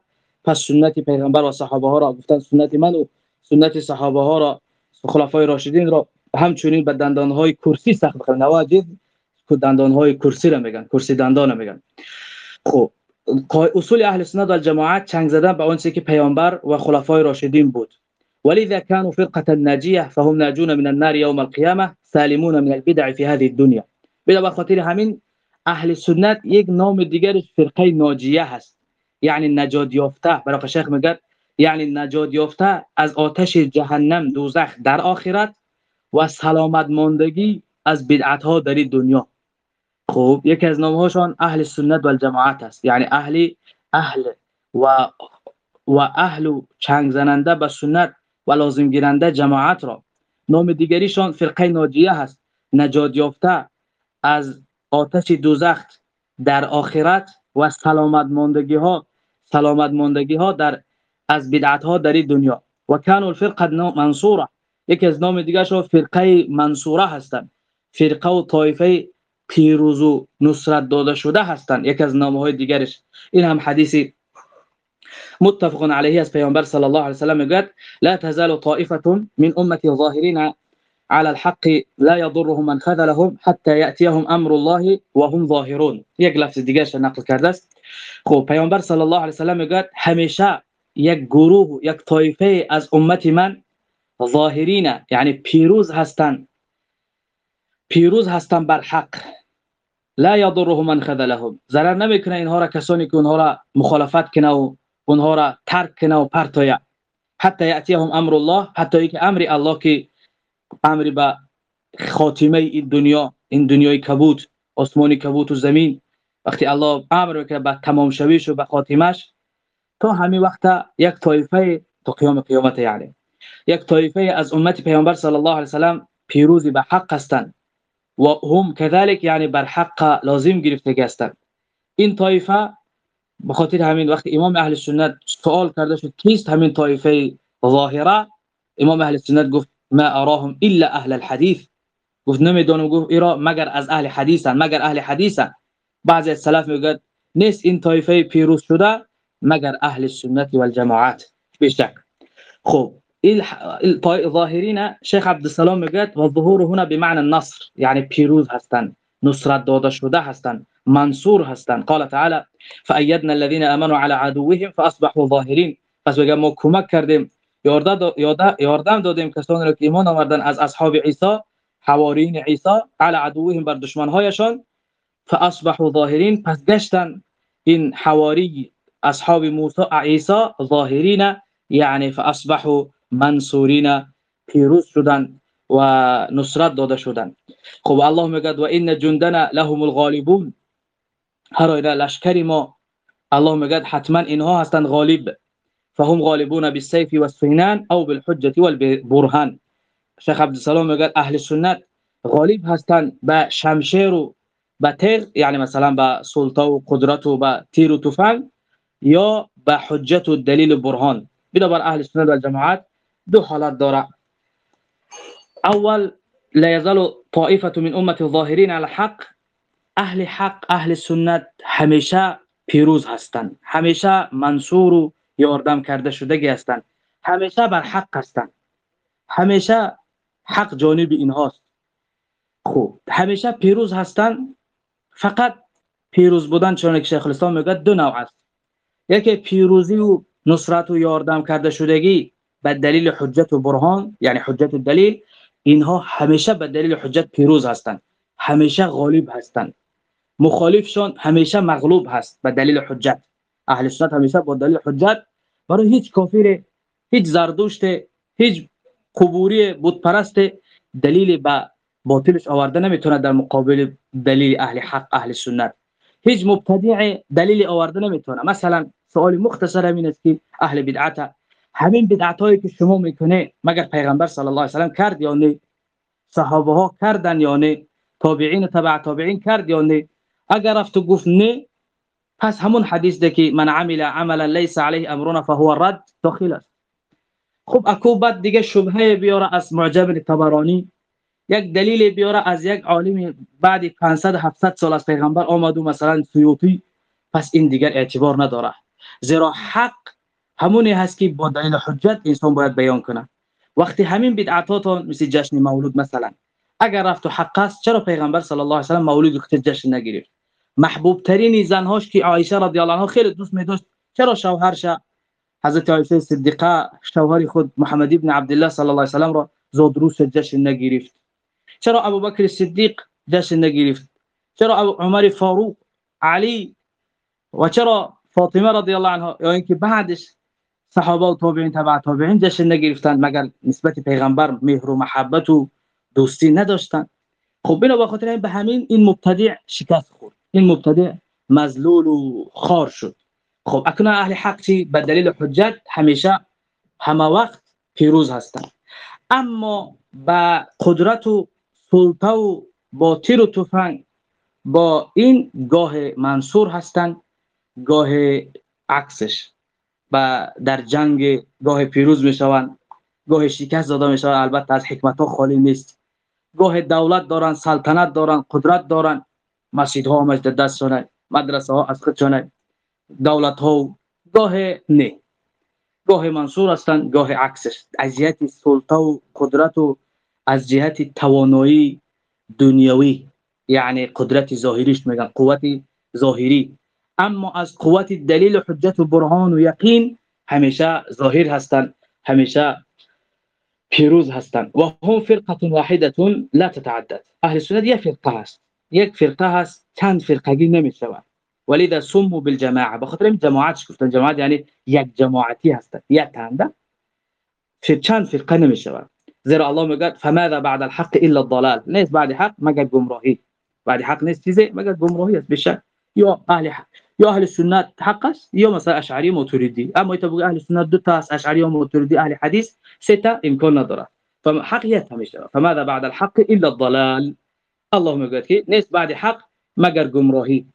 پس سنت پیغمبر و صحابه ها را گفتن سنت من و سنت صحابه ها را خلفای راشدین را. همچنین به دندان های کرسی سخت بخیر نواجد که دندان های کرسی را میگن کرسی دندان میگن. خب اصول اهل سنت و جماعت چنگ زدن به اونچه که پیامبر و خلفای راشدین بود. ولذا كانوا فرقه ناجيه فهم ناجون من النار يوم القيامه سالمون من البدع في هذه الدنيا بلا بخاطر همین اهل سنت یک نام دیگرش فرقه ناجیه هست. یعنی نجات یافته. برای شیخ میگه یعنی نجات یافته از آتش جهنم دوزخ در آخرت و سلامت ماندگی از بدعت ها در دنیا. خب یکی از نام هاشون اهل سنت و الجماعت است. یعنی اهل اهل و و اهل چنگ زننده به سنت و لازم گیرنده جماعت را. نام دیگریشان فرقه ناجیه هست. نجات یافته از آتش دوزخ در آخرت و سلامت ماندگی ها سلامت ماندگی ها در از بدعت ها در دنیا. و کان الفرقه منصوره یکی از نام دیگه فرقه منصوره هستند فرقه و طایفه پیروز و نصرت داده شده هستند. یکی از نام های دیگرش. این هم حدیثی متفق علیه از پیامبر صلی الله علیه و سلم میگه لا تزال طائفه من امتی ظاهرین على الحق لا يضرهم من خذلهم حتى ياتيهم امر الله وهم ظاهرون. یک لفظ دیگه نقل کرده است. خب پیامبر صلی الله علیه و سلم میگه همیشه یک گروه یک طایفه از امت من ظاهرین یعنی پیروز هستند. پیروز هستند بر حق. لا يضرهم من خذلهم. ضرر نمیکنه اینها را کسانی که اونها را مخالفت کنه و اونها را ترک کنه و پرتایا حتی یأتیهم أمر الله حتی که أمر الله که أمر به خاتمه این دنیا این دنیای کبود آسمانی کبود و زمین. وقتی الله أمر میکنه به تمام شویش و به خاتمش تا همین وقت یک طایفه تا قیام قیامت یعنی. یک طایفه از امت پیامبر صلی الله علیه و سلام پیروزی به حق هستند. و هم كذلك یعنی بر حق لازم گرفته هستند این طایفه به خاطر همین وقت امام أهل سنت سوال کرده شد کیست همین طایفه ظاهره؟ امام أهل سنت گفت ما اراهم الا أهل الحديث گفت نمیدونم گفت ایرا مگر از أهل حدیثن مگر أهل حدیثن بعضی از سلف میگه نیست این طایفه پیروز شده مگر أهل سنت و الجماعت بشک خب ظاهرین شیخ عبدالسلام میگه و ظهور هنا بمعنى النصر یعنی پیروز هستند نصرت داده شده هستند منصور هستند قال تعالی فأيدنا الذين آمنوا على عدوهم فأصبحوا ظاهرين. پس بگم ما کمک کردیم. یاردم دادیم کسانی را که ایمان آوردن از اصحاب عیسی حوارین عیسی على عدوهم بر دشمنهایشان فأصبحوا ظاهرین. پس گشتن این حواری اصحاب موسی عیسی ظاهرین یعنی فأصبحوا منصورین پیروز شدن و نصرت داده شدن. خب الله میگه و ان جندنا لهم الغالبون. هر اینا لشکری ما الله میگه حتما اینها هستند غالب. فهم غالبون بالسيف والسنان او بالحجه والبرهان شیخ عبدالسلام میگه اهل سنت غالب هستند به شمشیر و به تیر یعنی مثلا به سلطه و قدرت و به تیر و تفنگ یا به حجت و دلیل و برهان بنابر اهل سنت و جماعت دو حالت داره اول لا يزال طائفه من امه الظاهرين على الحق. اهل حق اهل سنت همیشه پیروز هستند. همیشه منصور و یاردم کرده شده هستند. همیشه بر حق هستند. همیشه حق جانب اینهاست. خوب همیشه پیروز هستند. فقط پیروز بودن چون که شیخ الاسلام میگه دو نوع است. یکی پیروزی و نصرت و یاردم کرده شدگی. به دلیل حجت و برهان یعنی حجت و دلیل اینها همیشه به دلیل حجت پیروز هستند همیشه غالب هستند مخالفشان همیشه مغلوب هست به دلیل حجت. اهل سنت همیشه با دلیل حجت. برای هیچ کافر هیچ زردوشت هیچ قبوری بت پرست دلیل به باطلش آورده نمی‌تونه در مقابل دلیل اهل حق اهل سنت. هیچ مبتدع دلیل آورده نمی‌تونه. مثلا سوال مختصر همین است که اهل بدعت همین بدعت هایی که شما می‌کنه مگر پیغمبر صلی الله علیه و سلم کرد یا نه؟ صحابه ها کردن یا نه؟ تابعین تبع تابعین کرد یا نه؟ اگر رفت و گفت نه پس همون حدیث ده که من عمل عملا ليس عليه امرنا فهو رد داخل است. خب اكو بعد دیگه شبهه بیاره از معجم تبرانی. یک دلیل بیاره از یک عالم بعد 500 700 سال از پیغمبر و مثلا سیوطی پس این دیگر اعتبار نداره. زیرا حق همونی هست که با دلیل حجت انسان باید بیان کنه. وقتی همین بدعتات مثل جشن مولود مثلا اگر رفت و حق است چرا پیغمبر صلی الله علیه و سلم مولود رو جشن نگرفت محبوب ترین زنهاش که عایشه رضی الله عنها خیلی دوست می داشت چرا شوهرش حضرت عایشه صدیقه شوهر خود محمد ابن عبدالله صلی الله علیه و سلم را زادروس جشن نگرفت چرا ابوبکر صدیق جشن نگرفت چرا عمر فاروق علی و چرا فاطمه رضی الله عنها؟ یا اینکه بعدش صحابه و تابعین تبع تابعین جشن نگرفتند مگر نسبت پیغمبر مهر و محبت و دوستی نداشتند خب بنا به خاطر به همین این مبتدع شکست خورد. این مبتدع مذلول و خار شد. خب اکنون اهل حق چی؟ به دلیل حجت همیشه همه وقت پیروز هستند اما با قدرت و سلطه و با تیر و تفنگ با این گاه منصور هستند گاه عکسش. و در جنگ گاه پیروز می‌شوند. گاه شکست داده می‌شوند البته از حکمت ها خالی نیست. گاه دولت دارن سلطنت دارن قدرت دارن مسجد ها مجد دستشانه مدرسه ها از خودشانه دولت ها گاه نه. گاه منصور هستند گاه عکسش از جهت سلطه و قدرت و از جهت توانایی دنیوی یعنی قدرت ظاهریش میگن قوت ظاهری. اما از قوت دلیل و حجت و برهان و یقین همیشه ظاهر هستند همیشه پیروز هستند. و هم فرقة واحدة لا تتعدد. أهل سنت یک فرقه هست. یک فرقه هست چند فرقگی نمیشوند. ولذا سموا بالجماعة. بخاطر این جماعت گفتن؟ جماعت یعنی یک جماعتی هست یک تنده. چند فرقه نمیشوند. زیرا الله میگه فماذا بعد الحق إلا الضلال؟ نیست بعد حق مگر گمراهی. بعد حق نیست چیزی؟ مگر گمراهی است. بشه يو الحق يو أهل السنة حقس يو مثلا أشعري موتوردي أما يتبقى أهل السنة دو تاس أشعري وماتريدي أهل حديث سته امكان نداره فحقيتها مش داره. فماذا بعد الحق إلا الضلال؟ اللهم قلت كي ناس بعد حق مجر جمراهي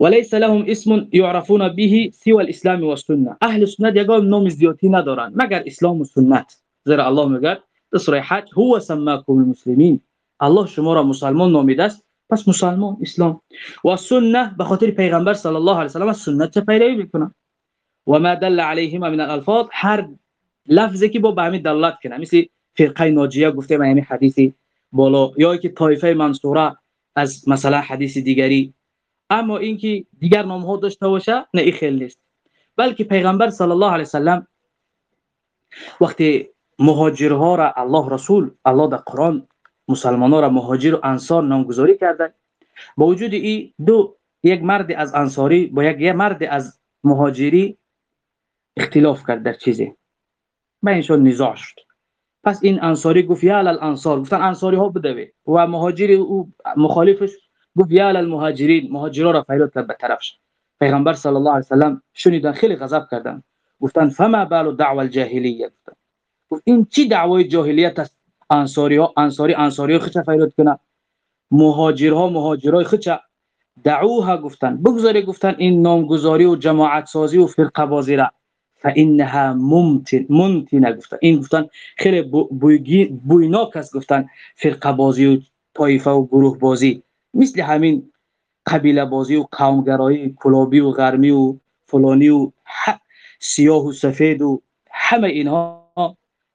وليس لهم اسم يعرفون به سوى الإسلام والسنة. أهل السنة يقول نوم زيوتي ندارن مجر إسلام والسنة زير اللهم قال تصريحات هو سماكم المسلمين. الله شما مسلمون مسلمان نامیده پس مسلمان اسلام. و سنه به خاطر پیغمبر صلی الله علیه و سلم سنت پیروی می‌کنن و ما دل علیهما من الالفاظ هر لفظی که با به همین دلالت کنه. مثل فرقه ناجیه گفته ما همین حدیثی بالا. یا که طایفه منصوره از مثلا حدیث دیگری. اما اینکه دیگر نام ها داشته باشه نه این خیلی نیست. بلکه پیغمبر صلی الله علیه وسلم وقتی مهاجرها را الله رسول الله در قرآن مسلمانان را مهاجر و انصار نامگذاری کرده با وجود این دو یک مرد از انصاری با یک مرد از مهاجری اختلاف کرد در چیزی. بینشون نزاع شد. پس این انصاری گفت یا الانصار. گفتن انصاری ها بدوی و مهاجری او مخالفش گفت یا المهاجرین. مهاجرا را فریاد کرد به طرفش پیغمبر صلی الله علیه و سلم شنیدن خیلی غضب کردن. گفتن فما بال دعوه الجاهلیه. گفت این چی دعوای جاهلیت است؟ انصاری ها انصاری انصاری خچ فریاد کنه مهاجرها مهاجرای خچ دعوها گفتن. بگذاری گفتن این نامگذاری و جماعت سازی و فرقه بازی را. فانها ممتن ممتن گفتن. این گفتن خیلی بویناک است گفتن. فرقه بازی و طایفه و گروه بازی. مثل همین قبیله بازی و قومگرایی کلابی و غرمی و فلانی و سیاه و سفید و همه اینها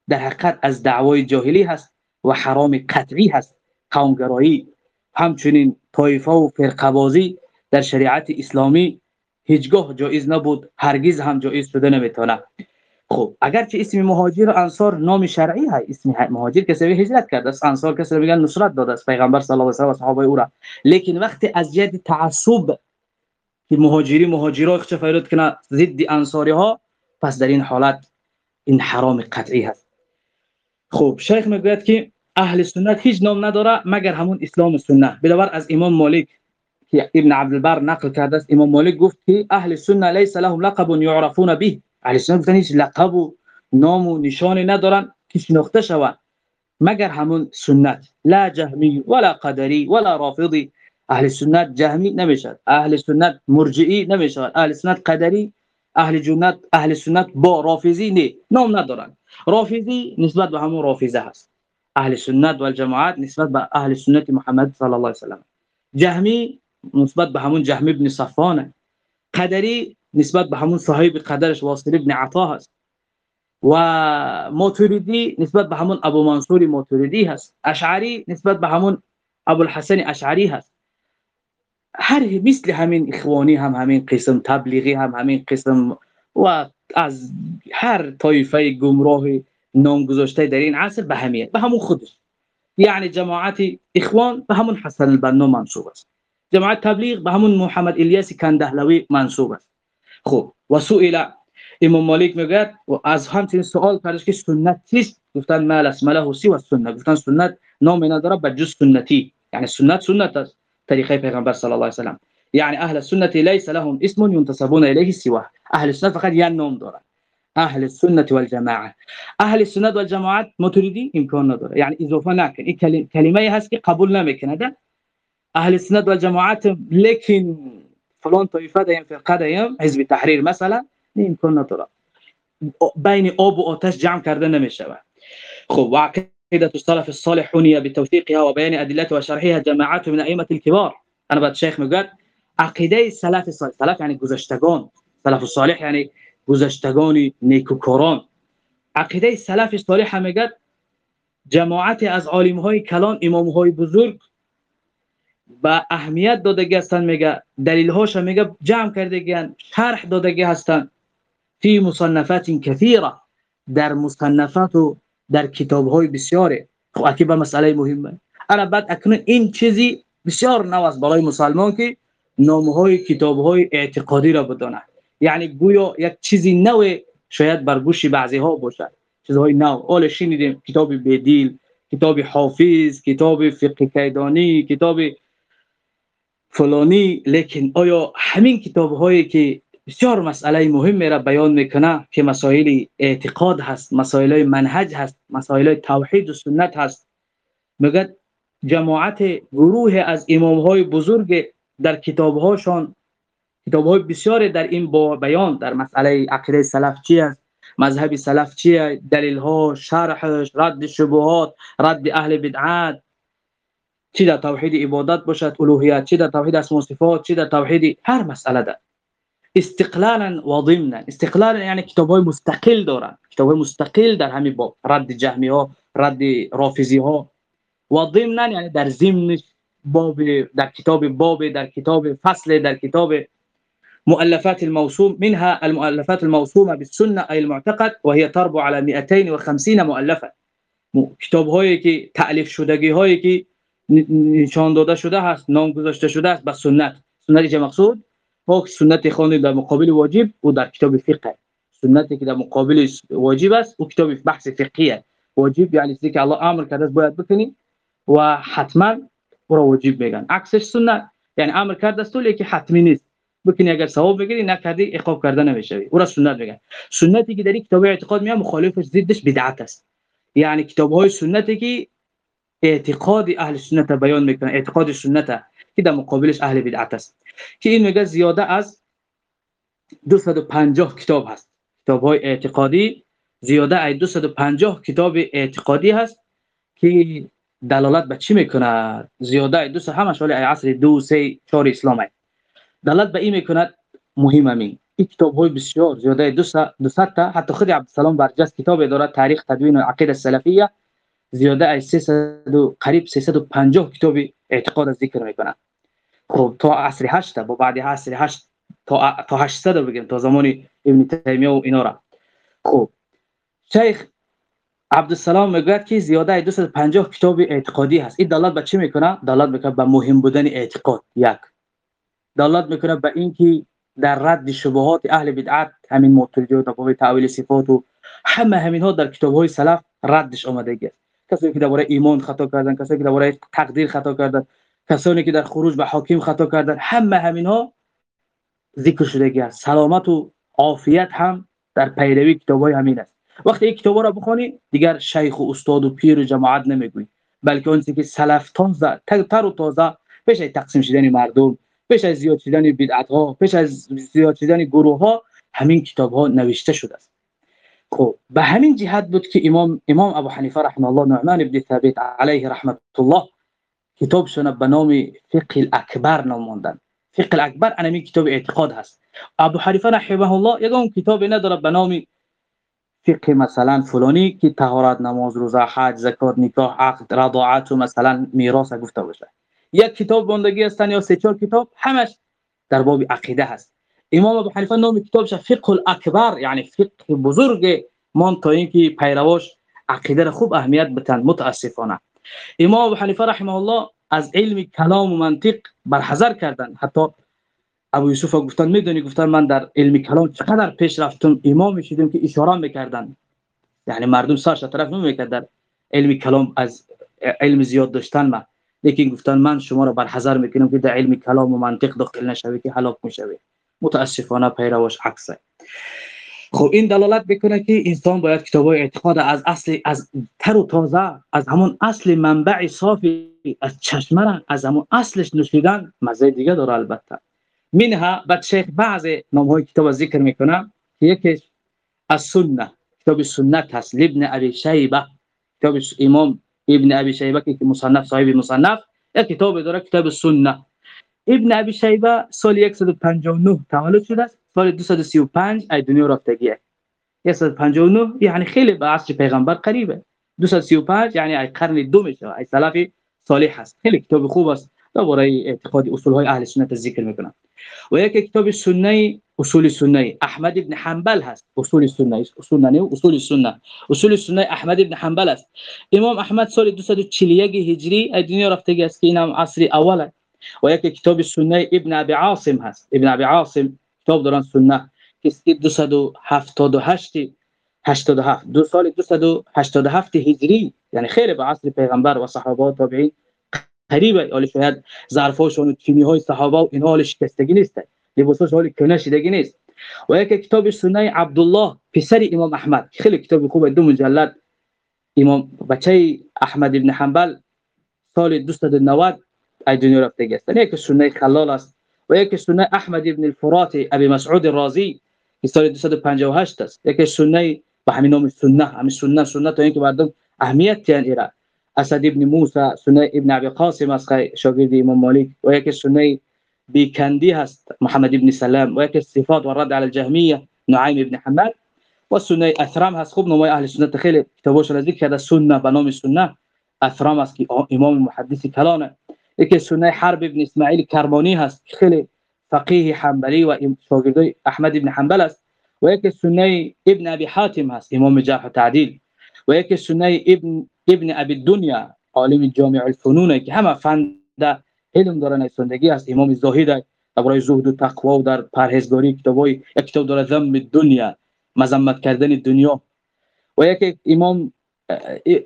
در حقیقت از دعوای جاهلی هست و حرام قطعی هست. قومگرایی همچنین طایفه و فرقه بازی در شریعت اسلامی هیچگاه جایز نبود هرگز هم جایز شده نمی‌تونه. خب اگرچه اسم مهاجر و انصار نام شرعی های اسم مهاجر کسی به هجرت کرده است. انصار کسی میگن نصرت داده است. پیغمبر صلی الله علیه و صحابه او را. لیکن وقتی از ید تعصب که مهاجری مهاجرا فایده کنه ضد انصاری ها پس در این حالت این حرام قطعی هست. خب شیخ می‌گوید که اهل سنت هیچ نام نداره مگر همون اسلام سنت. بلور از امام مالک که ابن عبد البر نقل کرده است امام مالک گفت که اهل سنت ليس لهم لقب يعرفون به. اهل سنت گفتن هیچ لقب و نام و نشانی ندارن که شناخته شوند. مگر همون سنت. لا جهمی ولا قدری ولا رافضی. اهل سنت جهمی نمی‌شد اهل سنت مرجعی نمی‌شد اهل سنت قدری اهل جنت اهل سنت با رافضی نه. نام ندارن. رافضی نسبت به همون رافضه هست أهل سنت و الجماعت نسبت به أهل سنت محمد صلی الله علیه وسلم. جهمی نسبت به همون جهم ابن صفانه قدری نسبت به همون صاحب قدرش واصل ابن عطا هست و ماتوریدی نسبت به همون أبو منصور ماتوریدی هست. اشعری نسبت به همون أبو الحسن اشعری هست. هر مثل همین اخوانی هم همین قسم تبلیغی هم همین قسم و از هر طایفه گمراه نام گذاشته در این عصر به همیه به همون خودش. یعنی جماعت اخوان به همون حسن البنا منصوب است. جماعت تبلیغ به همون محمد الیاس کندهلوی منصوب است. خب و سئل امام مالک میگه و از همچنین سوال کردش که سنت چیست گفتن مال اسم له سی و سنت. گفتن سنت نام نداره به جز سنتی. یعنی سنت سنت است. طریقه پیغمبر صلی الله علیه و سلم. یعنی أهل السنة ليس لهم اسم ينتسبون إليه سواه. أهل السنة فقط دارن أهل السنة والجماعة. أهل السنة والجماعت متریدی امکان نداره یعنی إضافة نکن این کلمه هست که قبول نمیکنه أهل السنة والجماعت لیکن فلان طایفه دیم فرقه دیم حزب تحریر مثلا امکان نداره بین آب و آتش جمع کرده نمیشه خب عقیدة السلف الصالحون بتوثيقها وبيان ادلتها وشرحها جماعات من ائمة الكبار. اما بعد شیخ میگه عقیده سلف صالح. سلف یعنی گذشتگان. سلف الصالح یعنی گذشتگان نیکوکاران. عقیده سلف صالح میگه جماعت از عالم های کلان امام های بزرگ با اهمیت دادگی هستن میگه دلیل هاش میگه جمع کردگی شرح دادگی هستن في مصنفات كثيرة. در مصنفات و در کتاب های بسیاره. خب اکی به مسئله مهمه. انا بعد اکنون این چیزی بسیار نو برای مسلمان که نام های کتاب های اعتقادی را بدانه یعنی گویا یک چیزی نو شاید بر گوش بعضی ها باشد. چیزهای نو. اول شنیدیم کتاب بدیل کتاب حافظ کتاب فقه کیدانی کتاب فلانی. لیکن آیا همین کتاب هایی که بسیار مسئله مهم را بیان می‌کنه که مسائل اعتقاد هست مسائل منهج هست مسائل توحید و سنت هست میگه جماعت گروه از امام های بزرگ در کتاب هاشان کتاب های بسیار در این باب بیان در مسئله عقیده سلف چی است مذهب سلف چیه دلیل ها شرحش رد شبهات رد اهل بدعات چی در توحید عبادت باشد الوهیت؟ چی در توحید اسم و صفات؟ چی در توحید هر مسئله ده استقلالا و ضمنا استقلالا یعنی کتاب های مستقل دارن. کتاب های مستقل در همین باب رد جهمی ها رد رافضی ها و ضمنا یعنی در ضمن باب در کتاب باب در کتاب فصل در کتاب مؤلفات الموسوم منها المؤلفات الموسومة بالسنة أي المعتقد وهي تربو على 250 مؤلفة. کتاب هایی که تالیف شدگی هایی که نشان داده شده هست نام گذاشته شده است به سنت. سنتی که مقصود؟ ما سنت خوانیم در مقابل واجب و در کتاب فقه. سنتی که در مقابل واجب است و کتاب بحث فقهیه. واجب یعنی چیزی که الله أمر کرده باید بکنی و حتما او واجب میگن عکسش سنت. یعنی امر کرده است که حتمی نیست. بکنی اگر ثواب بگیری نکردی عقاب کرده نمی‌شوی او را سنت میگن سنتی که در کتاب اعتقاد میاد مخالفش ضدش بدعت است. یعنی کتاب های سنتی که اعتقاد اهل سنت بیان می‌کنه اعتقاد سنت که در مقابلش اهل بدعت است. که این میگه زیاده از 250 کتاب هست. کتاب های اعتقادی زیاده از 250 کتاب اعتقادی هست که دلالت به چی می‌کنه زیاده از 200 همش ولی عصر 2 3 4 اسلام است. دلالت به این می‌کند مهم همین این کتاب های بسیار زیاده 200 تا. حتی خود عبدالسلام برجس کتاب دارد تاریخ تدوین عقیده السلفیه زیاده از 300 قریب 350 کتاب اعتقاد ذکر می‌کنه. خب تا عصر 8 با بعد عصر 8 تا تا 800 بگیم تا زمان ابن تیمیه و اینا را. خب شیخ عبدالسلام می‌گوید که زیاده از 250 کتاب اعتقادی هست. این دلالت به چی می‌کنه؟ دلالت می‌کنه به مهم بودن اعتقاد. یک. دلالت می‌کنه به اینکه در رد شبهات اهل بدعت همین معتزله و تعویل صفات و همه همین ها در کتاب های سلف ردش آمده کسانی که درباره ایمان خطا کردن کسانی که درباره تقدیر خطا کردن کسانی که در خروج به حاکم خطا کردن همه همین ها ذکر شده است سلامت و عافیت هم در پیروی کتاب های همین است. وقتی این کتاب را بخونی دیگر شیخ و استاد و پیر و جماعت نمی‌گویی بلکه اون که سلف تازه تر و تازه پیش تقسیم شدن مردم پیش از زیاد شدن بدعت ها پیش از زیاد شدن گروه ها همین کتاب ها نوشته شده است. خب به همین جهت بود که امام امام ابو حنیفه رحمه الله نعمان ابن ثابت علیه رحمت الله کتاب شونه به نام فقه الاکبر ناموندن فقه الاکبر همین کتاب اعتقاد هست. ابو حنیفه رحمه الله یگان کتاب نداره به نام فقه مثلا فلانی که طهارت نماز روزه حج زکات نکاح عقد رضاعت و مثلا میراث گفته باشه. یک کتاب بندگی هستن یا سه چهار کتاب همش در باب عقیده هست. امام ابو حنیفه نام کتابش فقه الاکبر یعنی فقه بزرگ مان تا اینکه پیرواش عقیده را خوب اهمیت بتن متاسفانه. امام ابو حنیفه رحمه الله از علم کلام و منطق برحذر کردن. حتی ابو یوسف گفتن می‌دونی گفتن من در علم کلام چقدر پیش رفتم؟ امام شدیم که اشاره می‌کردن. یعنی مردم سرش طرف نمی‌کرد در علم کلام از علم زیاد داشتن ما. لیکن گفتن من شما را بر حذر می‌کنم که در علم کلام و منطق داخل نشوی که هلاک می‌شوی. متاسفانه پیرواش عکسه. خب این دلالت می‌کنه که انسان باید کتاب اعتقاد از اصل از تر و تازه از همون اصل منبع صافی از چشمه از همون اصلش نوشیدن مزه دیگه داره البته. منها بعد شیخ بعض نام های کتاب ذکر می‌کنه که یکیش از سنه کتاب سنت هست. لابن ابي شیبه کتاب امام ابن ابي شيبه که مصنف صاحب مصنف یک کتاب داره کتاب سنه ابن ابي شيبه سال 159 تولد شده است. سال 235 ای دنیا رفتگیه. 159 یعنی خیلی به عصر پیغمبر قریبه. 235 یعنی ای قرن دو میشه ای سلف صالح است خیلی کتاب خوب است. درباره اعتقاد اصول های اهل سنت ذکر می‌کنم. و یک کتاب سنه اصول سنه احمد ابن حنبل هست. اصول سنه اصول نه اصول سنه اصول سنه احمد ابن حنبل است. امام احمد سال 241 هجری از دنیا رفتگی است که اینم عصر اول و یک کتاب سنه ابن ابي عاصم هست. ابن ابي عاصم کتاب دارن سنه که 278 87 دو سال 287 هجری. یعنی خیلی به عصر پیغمبر و صحابه و تابعین. قریبه ولی شاید ظرفاشون و چینی های صحابه و اینا حال شکستگی نیست. لباساش حال کنه شدگی نیست. و یک کتاب سنه عبدالله پسر امام احمد. خیلی کتاب خوبه دو مجلد. امام بچه احمد ابن حنبل سال 290 ای دنیا رفته است یک سنه خلال است. و یک سنه احمد ابن الفرات ابی مسعود رازی که سال 258 است. یک سنه به همین نام سنه همین سنه سنه تا اینکه مردم اهمیت تیان ایرا أسد ابن موسی سنه ابن أبي قاسم است شاگرد إمام مالک و یک سنه بیکندی هست محمد ابن سلام و یک صفات و رد علی الجهمیه نعیم ابن حماد و سنه أثرام هست خوب نمای أهل سنت خیلی کتابش را ذکر کرده سنة به نام سنه أثرام است که إمام محدث کلانه یکی سنه حرب ابن اسماعیل کرمانی هست. خیلی فقیه حنبلی و شاگرد أحمد ابن حنبل است و یکی سنه ابن أبي حاتم هست إمام جرح و تعدیل و یکی سنه ابن ابن ابي الدنيا عالم جامع الفنون که همه فن علم داره زندگی است امام زاهد برای زهد و تقوا و در پرهیزگاری کتابای یک کتاب داره ذم دنیا مذمت کردن دنیا. و یک امام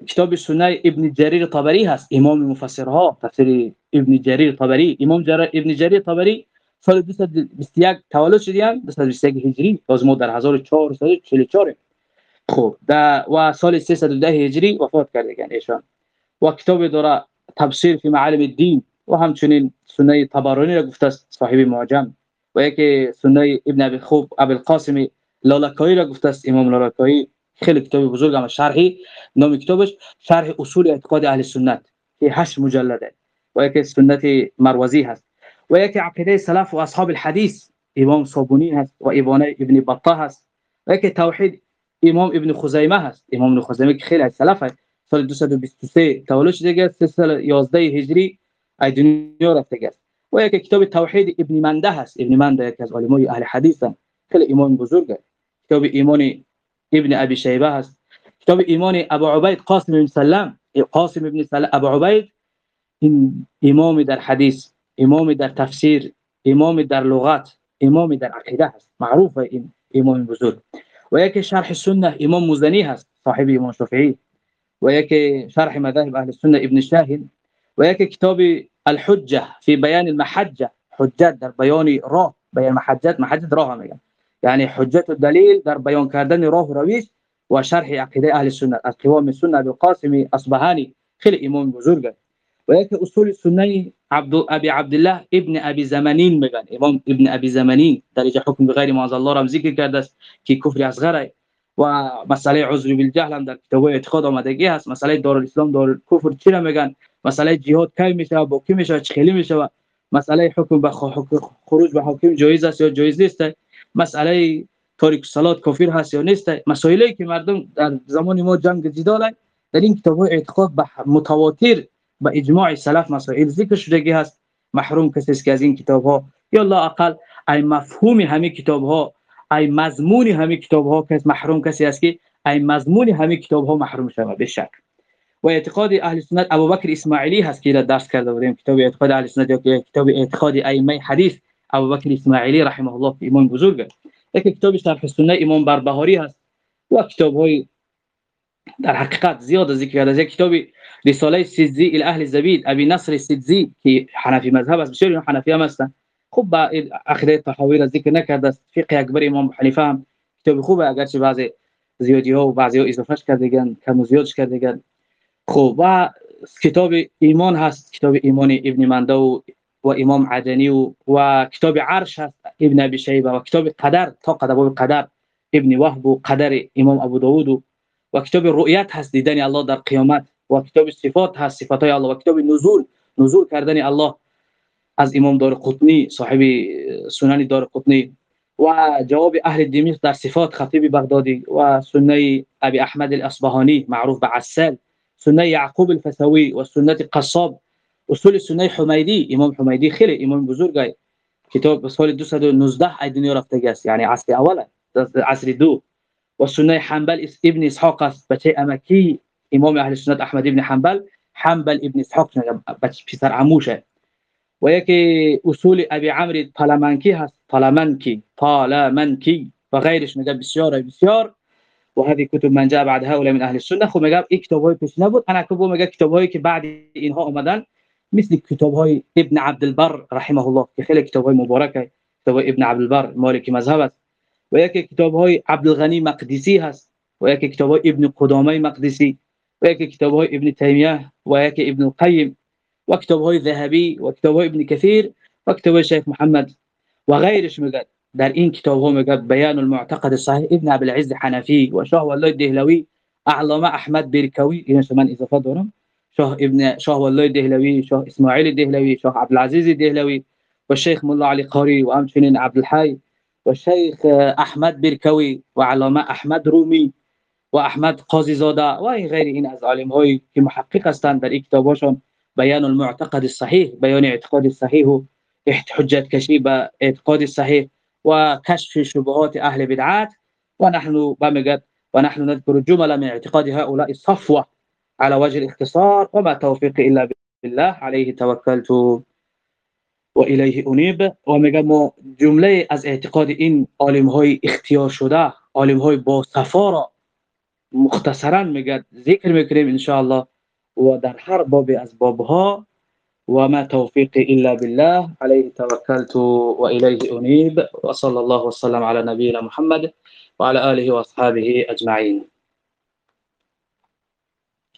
کتاب سنه ابن جریر طبری هست. امام مفسرها تفسیر ابن جریر طبری. امام ابن جریر طبری سال 221 تولد شدیان 221 هجری. باز ما در 1444 خب در و سال 310 هجری وفات کردگان ایشان. و کتاب داره تبصیر فی معالم الدین و همچنین سنت طبرانی را گفته است صاحب معجم. و یکی سنت ابن ابی خوب ابو القاسم لالکایی را گفته است امام لالکایی. خیلی کتاب بزرگ اما شرحی نام کتابش شرح اصول اعتقاد اهل سنت که هشت مجلده. و یکی سنت مروزی هست. و یکی عقیده سلف و اصحاب الحدیث امام صابونی هست و ابانه ابن بطه هست. و یکی توحید امام ابن خزیمه هست. امام ابن خزیمه که خیلی از سلف هست. سال 223 تولد شده است سال 11 هجری ای دنیا رفته است و یک کتاب توحید ابن منده هست. ابن منده یکی از علمای اهل حدیث هست. خیلی امام بزرگه کتاب ایمان ابن ابي شیبه هست. کتاب ایمان ابو عبید قاسم بن سلام قاسم ابن سلام ابو عبید. این امام در حدیث امام در تفسیر امام در لغت امام در عقیده هست. معروف این امام بزرگ. وياك شرح السنة إمام مزدنيها صاحب إمام شافعي. وياك شرح مذاهب أهل السنة ابن شاهد وياك كتاب الحجة في بيان المحجة. حجات در بيان راه بيان محجات محجات راه يعني. يعني. حجة الدليل در بيان کردن راه رويش وشرح عقيده أهل السنة از السنة سنت ابو قاسم امام بزرگ و یک اصول سنی عبد ابي عبد الله ابن ابي زمانین میگن. امام ابن ابي زمانین درجه حکم بغیر ما الله را ذکر کرده است که کفر اصغر و مسئله عذر بالجهل هم در کتاب اعتقاد آمدگی هست. مسئله دارالاسلام دارالکفر چی را میگن؟ مسئله جهاد کی میشه؟ با کی میشه؟ چه خیلی میشه؟ مسئله حکم به خروج به حاکم جایز است یا جایز نیست؟ مسئله تاریک صلات کافر هست یا نیست؟ مسائلی که مردم در زمان ما جنگ جدال در این کتاب اعتقاد به متواتر به اجماع سلف مسائل ذکر شدگی هست. محروم کسی است که از این کتاب ها یا الله ای مفهوم همه کتاب ها ای مضمون همه کتاب ها که محروم کسی است که ای مضمون همه کتاب ها محروم شود به شک. و اعتقاد اهل سنت ابوبکر اسماعیلی هست که درس کرده بودیم. کتاب اعتقاد اهل سنت یا کتاب اعتقاد ائمه حدیث ابوبکر اسماعیلی رحمه الله امام بزرگ یک کتاب شرح سنت امام بربهاری هست. و کتاب های در حقیقت زیاد ذکر کرده یک کتاب رساله سیدزی إلى أهل زبید ابی نصر سیدزی که حنفی مذهب بسیار حنفی هم هستن خب را ذکر نکرده است فقه اکبر إمام حنیفه هم کتاب خوبة اگرچه بعضی زیادی ها و بعضی ها اضافهش کردگن کم و زیادش کردگن خب و کتاب ایمان هست. کتاب ایمان ابن منده و, و إمام عدنی و, و کتاب عرش هست. ابن ابی شیبه و کتاب قدر تا قدر قدر. ابن وهب و قدر إمام أبو داود و کتاب رؤیت هست. دیدن الله در قیامت. و کتاب صفات هست صفات های الله. و کتاب نزول نزول کردن الله. از امام دار قطنی صاحب سنن دار قطنی. و جواب أهل دمشق در صفات خطیب بغدادی و سنه ابي احمد الاصبهاني معروف بعسال سنه یعقوب الفسوی و سنت قصاب. اصول سنه حمیدی امام حمیدی خیلی امام بزرگ کتاب سال 219 ای دنیا رفته است یعنی عصر اول عصر دو. و سنه حنبل ابن اسحاق است بچه امکی. إمام أهل سنت أحمد ابن حنبل حنبل ابن اسحاق پسر عموشه. و یکی أصول أبي عمرو طالمنکی هست طالمنکی طالمنکی و غیرش میگه بسیار بسیار و وهذه كتب من جاء بعد هؤلاء من أهل السنة. خب میگم این کتاب های پیش نبود. أنا کبو میگه کتاب هایی که بعد اینها اومدن مثل کتاب های ابن عبد البر رحمه الله که خیلی کتاب های مبارکه. کتاب ابن عبد البر مالکی مذهب است. و یکی کتاب های عبد الغنی مقدسی هست. و یکی کتاب های ابن قدامه مقدسی. و یکی کتاب های ابن تیمیه و یکی ابن القیم و کتاب های ذهبی و کتاب های ابن کثیر و کتاب های شیخ محمد و غیرش میگه در این کتاب ها میگه بیان المعتقد الصحیح ابن أبي العز حنفی و شاه والله دهلوی علامه أحمد برکوی این من إضافة دارم شاه ابن شاه والله دهلوی شاه اسماعیل دهلوی شاه عبدالعزیز دهلوی و شیخ مولا علی قاری و همچنین عبدالحی و شیخ أحمد برکوی و علامه أحمد رومی و احمد قاضی زاده و غیر این از عالم هایی که محقق هستند در این کتابشون بیان المعتقد الصحیح بیان اعتقاد صحیح و حجت کشی به اعتقاد صحیح و کشف شبهات أهل بدعات ونحن بمجد ونحن نذكر جملا من اعتقاد هؤلاء الصفوه على وجه الاختصار وما توفيقي الا بالله عليه توكلت واليه انيب و ما جمله از اعتقاد این عالم های اختیار شده عالم های با صفا را مختصرا میگه ذکر میکنیم انشاءالله. و در هر باب از بابها و ما توفیق الا بالله. علیه توکلت و الیه انیب. و صلی الله وسلم علی نبینا محمد وعلى آله وأصحابه أجمعين